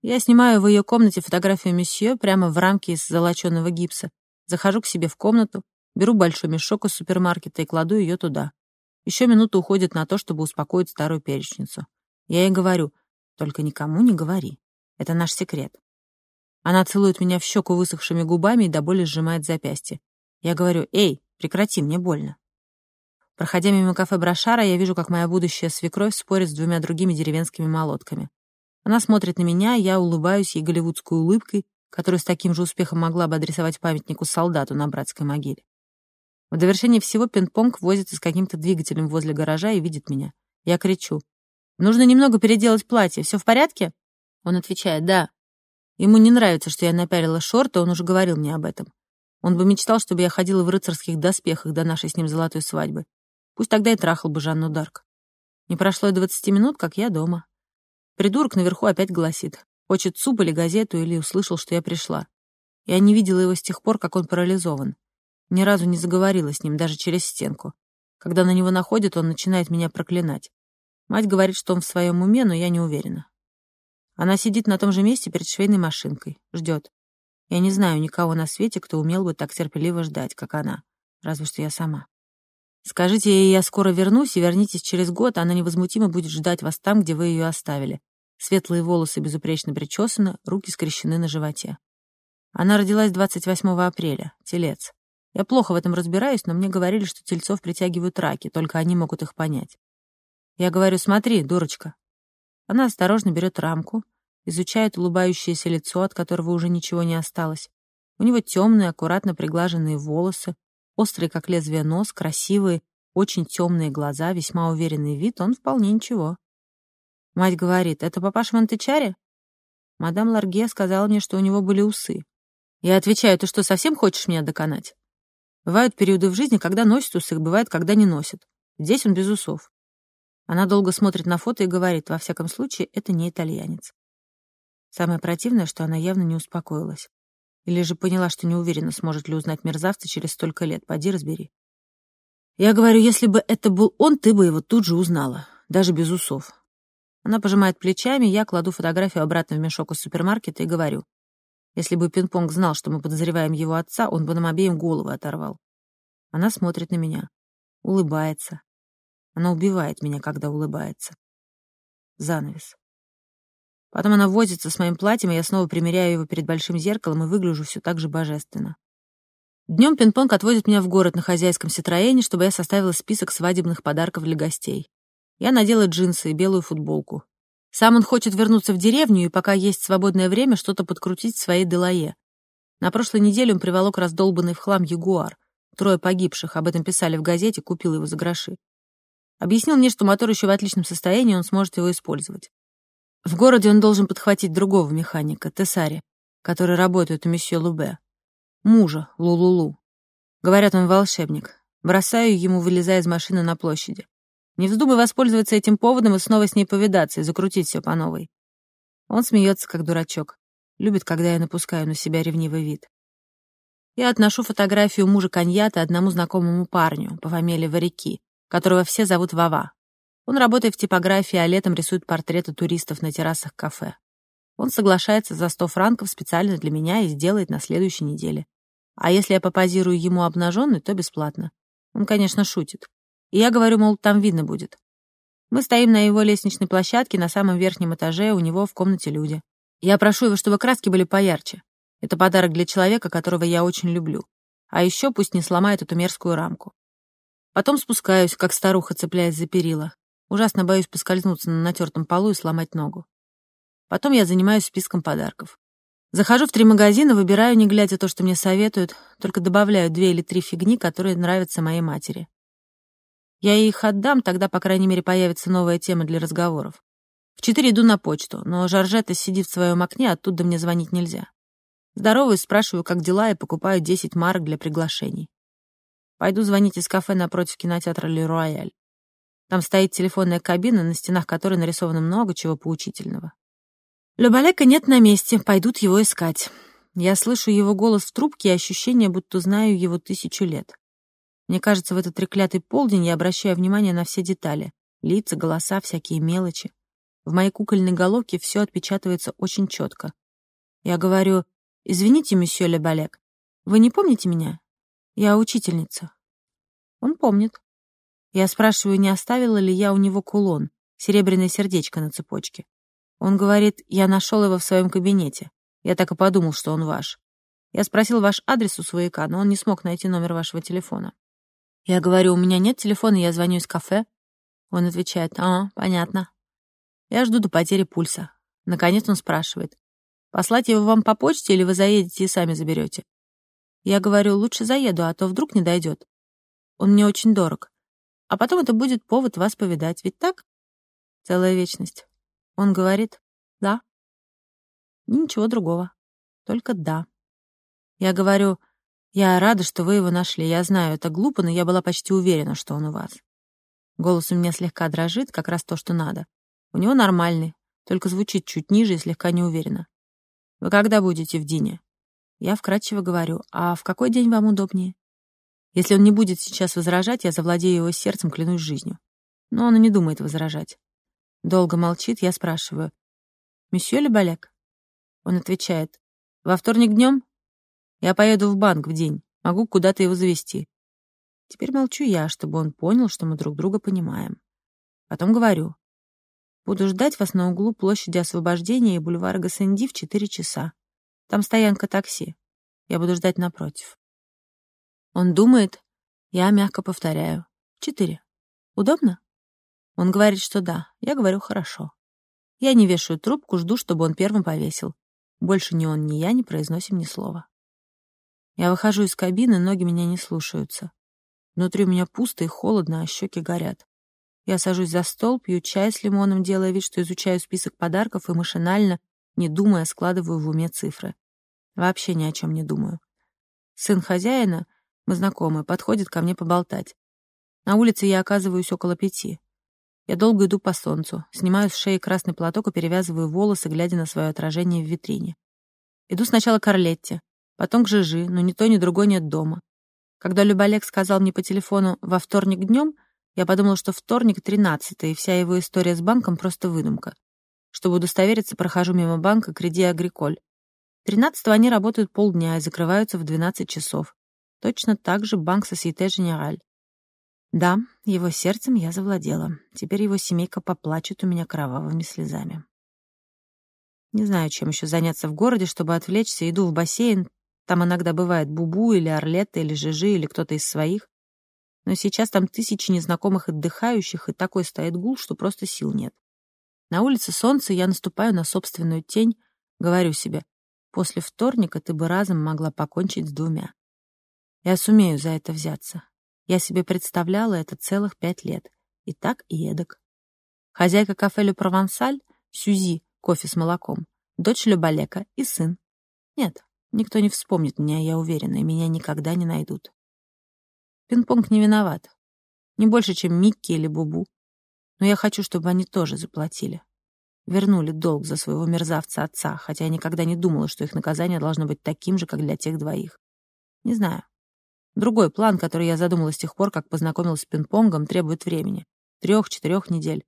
Я снимаю в ее комнате фотографию месье прямо в рамке из золоченого гипса. Захожу к себе в комнату, беру большой мешок из супермаркета и кладу ее туда. Еще минута уходит на то, чтобы успокоить старую перечницу. Я ей говорю, только никому не говори. Это наш секрет. Она целует меня в щеку высохшими губами и до боли сжимает запястье. Я говорю, эй, прекрати, мне больно. Проходя мимо кафе Брошара, я вижу, как моя будущая свекровь спорит с двумя другими деревенскими молотками. Она смотрит на меня, я улыбаюсь ей голливудской улыбкой, которую с таким же успехом могла бы адресовать памятнику солдату на братской могиле. В довершение всего пинг-понг возится с каким-то двигателем возле гаража и видит меня. Я кричу. «Нужно немного переделать платье. Все в порядке?» Он отвечает «Да». Ему не нравится, что я напялила шорты, он уже говорил мне об этом. Он бы мечтал, чтобы я ходила в рыцарских доспехах до нашей с ним золотой свадьбы. Пусть тогда и трахал бы Жанну Дарк. Не прошло и двадцати минут, как я дома. Придурок наверху опять гласит. Хочет суп или газету, или услышал, что я пришла. Я не видела его с тех пор, как он парализован. Ни разу не заговорила с ним, даже через стенку. Когда на него находит, он начинает меня проклинать. Мать говорит, что он в своем уме, но я не уверена. Она сидит на том же месте перед швейной машинкой, ждет. Я не знаю никого на свете, кто умел бы так терпеливо ждать, как она. Разве что я сама. Скажите ей, я скоро вернусь, и вернитесь через год, она невозмутимо будет ждать вас там, где вы ее оставили. Светлые волосы безупречно причесаны, руки скрещены на животе. Она родилась 28 апреля, телец. Я плохо в этом разбираюсь, но мне говорили, что тельцов притягивают раки, только они могут их понять. Я говорю, смотри, дурочка. Она осторожно берет рамку, изучает улыбающееся лицо, от которого уже ничего не осталось. У него темные, аккуратно приглаженные волосы, острый, как лезвие нос, красивые, очень темные глаза, весьма уверенный вид, он вполне ничего. Мать говорит, это папаша Монтечари? Мадам Ларге сказала мне, что у него были усы. Я отвечаю, ты что, совсем хочешь меня доконать? Бывают периоды в жизни, когда носит усы, бывает, когда не носит. Здесь он без усов. Она долго смотрит на фото и говорит, во всяком случае, это не итальянец. Самое противное, что она явно не успокоилась. Или же поняла, что не уверена, сможет ли узнать мерзавца через столько лет. Поди разбери. Я говорю, если бы это был он, ты бы его тут же узнала, даже без усов. Она пожимает плечами, я кладу фотографию обратно в мешок из супермаркета и говорю. Если бы Пинг-Понг знал, что мы подозреваем его отца, он бы нам обеим головы оторвал. Она смотрит на меня, улыбается. Она убивает меня, когда улыбается. Занавес. Потом она возится с моим платьем, и я снова примеряю его перед большим зеркалом и выгляжу все так же божественно. Днем пинг-понг отвозит меня в город на хозяйском ситроене, чтобы я составила список свадебных подарков для гостей. Я надела джинсы и белую футболку. Сам он хочет вернуться в деревню и пока есть свободное время что-то подкрутить в своей Делае. На прошлой неделе он приволок раздолбанный в хлам ягуар. Трое погибших, об этом писали в газете, купил его за гроши. Объяснил мне, что мотор еще в отличном состоянии, он сможет его использовать. В городе он должен подхватить другого механика, Тесари, который работает у месье Лубе. Мужа, Лулулу. Говорят, он волшебник. Бросаю ему, вылезая из машины на площади. Не вздумай воспользоваться этим поводом и снова с ней повидаться и закрутить все по новой. Он смеется, как дурачок. Любит, когда я напускаю на себя ревнивый вид. Я отношу фотографию мужа Коньята одному знакомому парню по фамилии Варики, которого все зовут Вава. Он работает в типографии, а летом рисует портреты туристов на террасах кафе. Он соглашается за 100 франков специально для меня и сделает на следующей неделе. А если я попозирую ему обнаженный, то бесплатно. Он, конечно, шутит. И я говорю, мол, там видно будет. Мы стоим на его лестничной площадке на самом верхнем этаже, у него в комнате люди. Я прошу его, чтобы краски были поярче. Это подарок для человека, которого я очень люблю. А еще пусть не сломает эту мерзкую рамку. Потом спускаюсь, как старуха, цепляясь за перила. Ужасно боюсь поскользнуться на натертом полу и сломать ногу. Потом я занимаюсь списком подарков. Захожу в три магазина, выбираю, не глядя то, что мне советуют, только добавляю две или три фигни, которые нравятся моей матери. Я их отдам, тогда, по крайней мере, появится новая тема для разговоров. В четыре иду на почту, но Жоржетта сидит в своем окне, оттуда мне звонить нельзя. Здороваюсь, спрашиваю, как дела, и покупаю 10 марок для приглашений. Пойду звонить из кафе напротив кинотеатра «Ле Рояль». Там стоит телефонная кабина, на стенах которой нарисовано много чего поучительного. Любалека нет на месте, пойдут его искать. Я слышу его голос в трубке и ощущение, будто знаю его тысячу лет. Мне кажется, в этот треклятый полдень я обращаю внимание на все детали. Лица, голоса, всякие мелочи. В моей кукольной головке все отпечатывается очень четко. Я говорю, «Извините, месье Лебалек, вы не помните меня? Я учительница». Он помнит. Я спрашиваю, не оставила ли я у него кулон, серебряное сердечко на цепочке. Он говорит, я нашел его в своем кабинете. Я так и подумал, что он ваш. Я спросил ваш адрес у свояка, но он не смог найти номер вашего телефона. Я говорю, у меня нет телефона, я звоню из кафе. Он отвечает, а, понятно. Я жду до потери пульса. Наконец он спрашивает, послать его вам по почте или вы заедете и сами заберете? Я говорю, лучше заеду, а то вдруг не дойдет. Он мне очень дорог. А потом это будет повод вас повидать, ведь так? Целая вечность. Он говорит, да. ничего другого. Только да. Я говорю, я рада, что вы его нашли. Я знаю, это глупо, но я была почти уверена, что он у вас. Голос у меня слегка дрожит, как раз то, что надо. У него нормальный, только звучит чуть ниже и слегка неуверенно. Вы когда будете в Дине? Я вкратчиво говорю, а в какой день вам удобнее? Если он не будет сейчас возражать, я завладею его сердцем, клянусь жизнью. Но он и не думает возражать. Долго молчит, я спрашиваю. «Месье Лебалек?» Он отвечает. «Во вторник днем? Я поеду в банк в день. Могу куда-то его завести». Теперь молчу я, чтобы он понял, что мы друг друга понимаем. Потом говорю. «Буду ждать вас на углу площади Освобождения и бульвара Гассенди в четыре часа. Там стоянка такси. Я буду ждать напротив». Он думает, я мягко повторяю. Четыре. Удобно? Он говорит, что да. Я говорю, хорошо. Я не вешаю трубку, жду, чтобы он первым повесил. Больше ни он, ни я не произносим ни слова. Я выхожу из кабины, ноги меня не слушаются. Внутри у меня пусто и холодно, а щеки горят. Я сажусь за стол, пью чай с лимоном, делая вид, что изучаю список подарков и машинально, не думая, складываю в уме цифры. Вообще ни о чем не думаю. Сын хозяина — мы знакомы, подходит ко мне поболтать. На улице я оказываюсь около пяти. Я долго иду по солнцу, снимаю с шеи красный платок и перевязываю волосы, глядя на свое отражение в витрине. Иду сначала к Орлетте, потом к Жижи, но ни то, ни другой нет дома. Когда Любалек сказал мне по телефону «во вторник днем», я подумала, что вторник — тринадцатый, и вся его история с банком — просто выдумка. Чтобы удостовериться, прохожу мимо банка Креди Агриколь. Тринадцатого они работают полдня и закрываются в двенадцать часов. Точно так же банк Сосьете Женераль. Да, его сердцем я завладела. Теперь его семейка поплачет у меня кровавыми слезами. Не знаю, чем еще заняться в городе, чтобы отвлечься. Иду в бассейн. Там иногда бывает Бубу или Орлетта или Жижи или кто-то из своих. Но сейчас там тысячи незнакомых отдыхающих, и такой стоит гул, что просто сил нет. На улице солнце, я наступаю на собственную тень, говорю себе, после вторника ты бы разом могла покончить с двумя. Я сумею за это взяться. Я себе представляла это целых пять лет. И так, и эдак. Хозяйка кафе «Ле Провансаль» Сюзи, кофе с молоком, дочь Любалека и сын. Нет, никто не вспомнит меня, я уверена, и меня никогда не найдут. Пинг-понг не виноват. Не больше, чем Микки или Бубу. Но я хочу, чтобы они тоже заплатили. Вернули долг за своего мерзавца отца, хотя я никогда не думала, что их наказание должно быть таким же, как для тех двоих. Не знаю. Другой план, который я задумала с тех пор, как познакомилась с пинг-понгом, требует времени. Трех-четырех недель.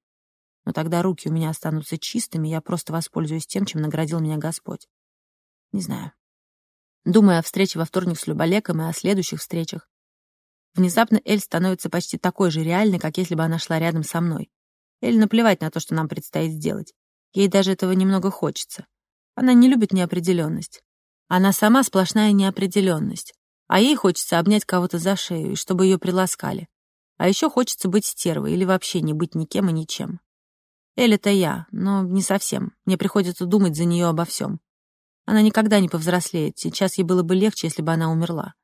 Но тогда руки у меня останутся чистыми, я просто воспользуюсь тем, чем наградил меня Господь. Не знаю. Думая о встрече во вторник с Люболеком и о следующих встречах, внезапно Эль становится почти такой же реальной, как если бы она шла рядом со мной. Эль наплевать на то, что нам предстоит сделать. Ей даже этого немного хочется. Она не любит неопределенность. Она сама сплошная неопределенность. А ей хочется обнять кого-то за шею, и чтобы ее приласкали. А еще хочется быть стервой или вообще не быть никем и ничем. Эль — это я, но не совсем. Мне приходится думать за нее обо всем. Она никогда не повзрослеет. Сейчас ей было бы легче, если бы она умерла.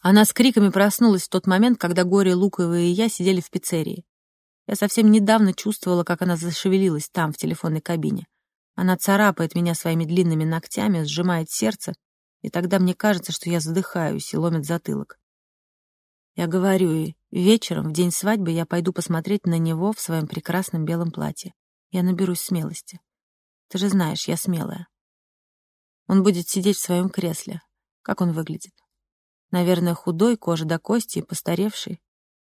Она с криками проснулась в тот момент, когда Горе, Лукова и я сидели в пиццерии. Я совсем недавно чувствовала, как она зашевелилась там, в телефонной кабине. Она царапает меня своими длинными ногтями, сжимает сердце, и тогда мне кажется, что я задыхаюсь и ломит затылок. Я говорю ей, вечером, в день свадьбы, я пойду посмотреть на него в своем прекрасном белом платье. Я наберусь смелости. Ты же знаешь, я смелая. Он будет сидеть в своем кресле. Как он выглядит? Наверное, худой, кожа до кости и постаревший.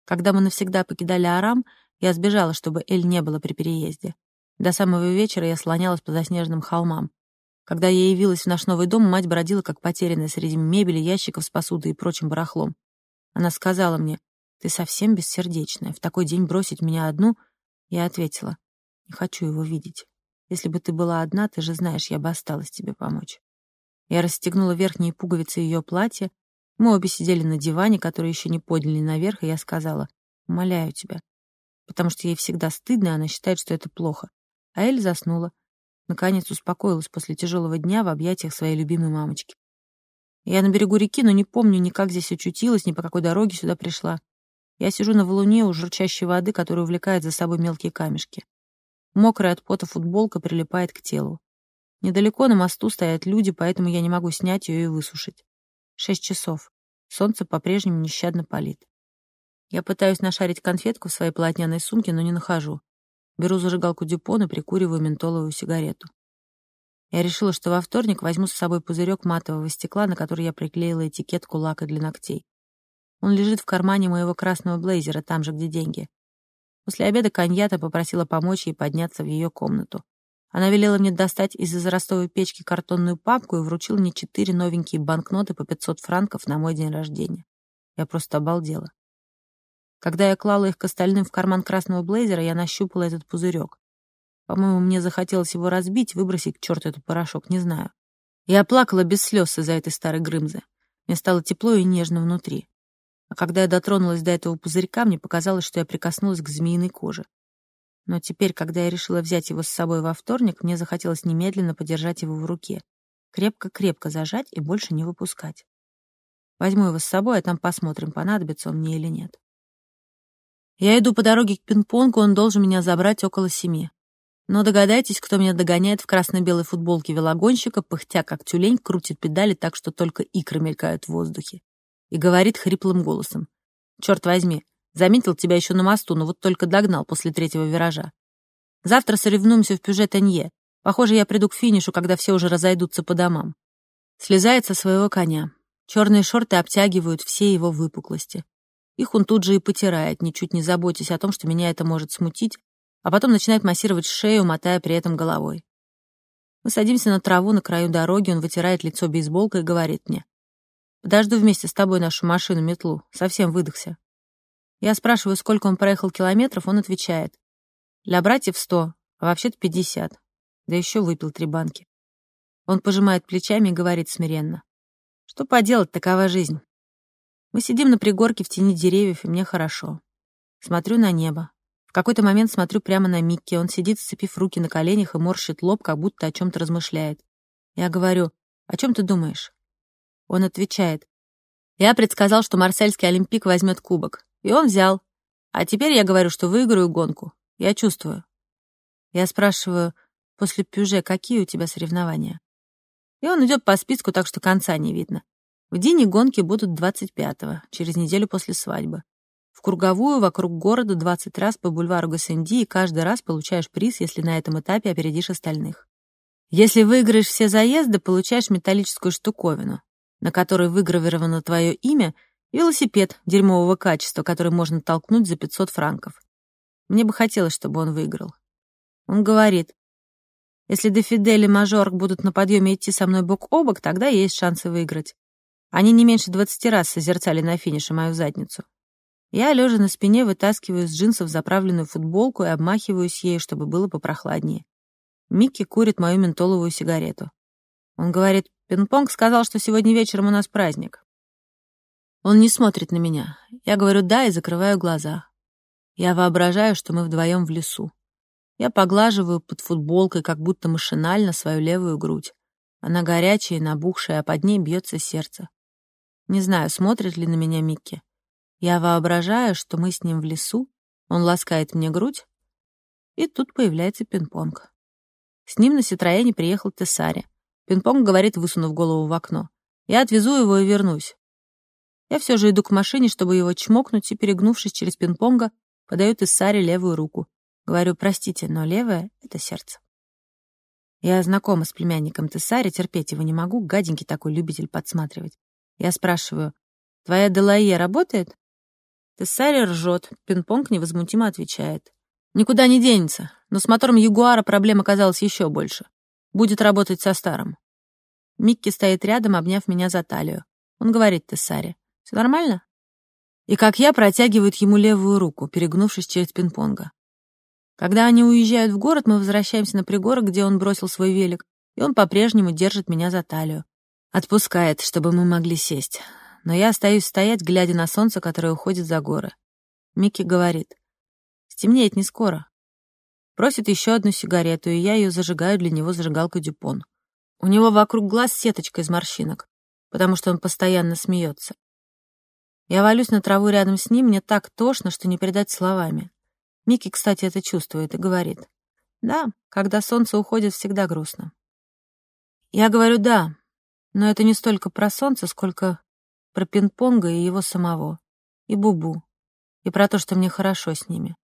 Когда мы навсегда покидали Арам, я сбежала, чтобы Эль не было при переезде. До самого вечера я слонялась по заснеженным холмам. Когда я явилась в наш новый дом, мать бродила как потерянная среди мебели, ящиков с посудой и прочим барахлом. Она сказала мне, «Ты совсем бессердечная. В такой день бросить меня одну?» Я ответила, «Не хочу его видеть. Если бы ты была одна, ты же знаешь, я бы осталась тебе помочь». Я расстегнула верхние пуговицы ее платья. Мы обе сидели на диване, который еще не подняли наверх, и я сказала, «Умоляю тебя». Потому что ей всегда стыдно, и она считает, что это плохо. А Эль заснула. Наконец успокоилась после тяжелого дня в объятиях своей любимой мамочки. Я на берегу реки, но не помню ни как здесь очутилась, ни по какой дороге сюда пришла. Я сижу на валуне у журчащей воды, которая увлекает за собой мелкие камешки. Мокрая от пота футболка прилипает к телу. Недалеко на мосту стоят люди, поэтому я не могу снять ее и высушить. Шесть часов. Солнце по-прежнему нещадно палит. Я пытаюсь нашарить конфетку в своей полотняной сумке, но не нахожу. Беру зажигалку Дюпон и прикуриваю ментоловую сигарету. Я решила, что во вторник возьму с собой пузырек матового стекла, на который я приклеила этикетку лака для ногтей. Он лежит в кармане моего красного блейзера, там же, где деньги. После обеда Каньята попросила помочь ей подняться в ее комнату. Она велела мне достать из израстовой печки картонную папку и вручила мне четыре новенькие банкноты по 500 франков на мой день рождения. Я просто обалдела. Когда я клала их к остальным в карман красного блейзера, я нащупала этот пузырек. По-моему, мне захотелось его разбить, выбросить к черту этот порошок, не знаю. Я плакала без слез из-за этой старой грымзы. Мне стало тепло и нежно внутри. А когда я дотронулась до этого пузырька, мне показалось, что я прикоснулась к змеиной коже. Но теперь, когда я решила взять его с собой во вторник, мне захотелось немедленно подержать его в руке. Крепко-крепко зажать и больше не выпускать. Возьму его с собой, а там посмотрим, понадобится он мне или нет. Я иду по дороге к пинг-понгу, он должен меня забрать около семи. Но догадайтесь, кто меня догоняет в красно-белой футболке велогонщика, пыхтя как тюлень, крутит педали так, что только икры мелькают в воздухе. И говорит хриплым голосом. «Черт возьми, заметил тебя еще на мосту, но вот только догнал после третьего виража. Завтра соревнуемся в Пюже-Танье. Похоже, я приду к финишу, когда все уже разойдутся по домам». Слезает со своего коня. Черные шорты обтягивают все его выпуклости. Их он тут же и потирает, ничуть не заботясь о том, что меня это может смутить, а потом начинает массировать шею, мотая при этом головой. Мы садимся на траву на краю дороги, он вытирает лицо бейсболкой и говорит мне. «Подожду вместе с тобой нашу машину-метлу. Совсем выдохся». Я спрашиваю, сколько он проехал километров, он отвечает. Для братьев сто, а вообще-то пятьдесят. Да еще выпил три банки. Он пожимает плечами и говорит смиренно. Что поделать, такова жизнь. Мы сидим на пригорке в тени деревьев, и мне хорошо. Смотрю на небо. В какой-то момент смотрю прямо на Микки. Он сидит, сцепив руки на коленях и морщит лоб, как будто о чем-то размышляет. Я говорю, о чем ты думаешь? Он отвечает, я предсказал, что Марсельский Олимпик возьмет кубок. И он взял. А теперь я говорю, что выиграю гонку. Я чувствую. Я спрашиваю, после Пюже какие у тебя соревнования? И он идет по списку, так что конца не видно. В Дине гонки будут 25-го, через неделю после свадьбы. В круговую вокруг города 20 раз по бульвару Гассенди, и каждый раз получаешь приз, если на этом этапе опередишь остальных. Если выиграешь все заезды, получаешь металлическую штуковину, на которой выгравировано твое имя, велосипед дерьмового качества, который можно толкнуть за 500 франков. Мне бы хотелось, чтобы он выиграл. Он говорит, если Дефидель и Мажорк будут на подъеме идти со мной бок о бок, тогда есть шансы выиграть. Они не меньше двадцати раз созерцали на финише мою задницу. Я, лежа на спине, вытаскиваю из джинсов заправленную футболку и обмахиваюсь ею, чтобы было попрохладнее. Микки курит мою ментоловую сигарету. Он говорит, «Пинг-понг сказал, что сегодня вечером у нас праздник». Он не смотрит на меня. Я говорю «да» и закрываю глаза. Я воображаю, что мы вдвоем в лесу. Я поглаживаю под футболкой, как будто машинально, свою левую грудь. Она горячая и набухшая, а под ней бьется сердце. Не знаю, смотрит ли на меня Микки. Я воображаю, что мы с ним в лесу, он ласкает мне грудь, и тут появляется пинг-понг. С ним на Ситроене приехал Тессари. Пинг-понг говорит, высунув голову в окно. Я отвезу его и вернусь. Я все же иду к машине, чтобы его чмокнуть, и, перегнувшись через пинг-понга, подаю Тессаре левую руку. Говорю, простите, но левое — это сердце. Я знакома с племянником Тессари, терпеть его не могу, гаденький такой любитель подсматривать. Я спрашиваю, «Твоя Делайе работает?» Тессари ржет, пинг-понг невозмутимо отвечает. Никуда не денется, но с мотором Ягуара проблем оказалось еще больше. Будет работать со старым. Микки стоит рядом, обняв меня за талию. Он говорит Тессаре. «Все нормально?» И как я протягивают ему левую руку, перегнувшись через пинг-понга. Когда они уезжают в город, мы возвращаемся на пригорок, где он бросил свой велик, и он по-прежнему держит меня за талию. Отпускает, чтобы мы могли сесть. Но я остаюсь стоять, глядя на солнце, которое уходит за горы. Микки говорит. «Стемнеет не скоро». Просит еще одну сигарету, и я ее зажигаю для него зажигалкой Дюпон. У него вокруг глаз сеточка из морщинок, потому что он постоянно смеется. Я валюсь на траву рядом с ним, мне так тошно, что не передать словами. Микки, кстати, это чувствует и говорит. Да, когда солнце уходит, всегда грустно. Я говорю «да», но это не столько про солнце, сколько про пинг-понга и его самого, и Бубу, и про то, что мне хорошо с ними,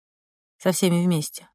со всеми вместе.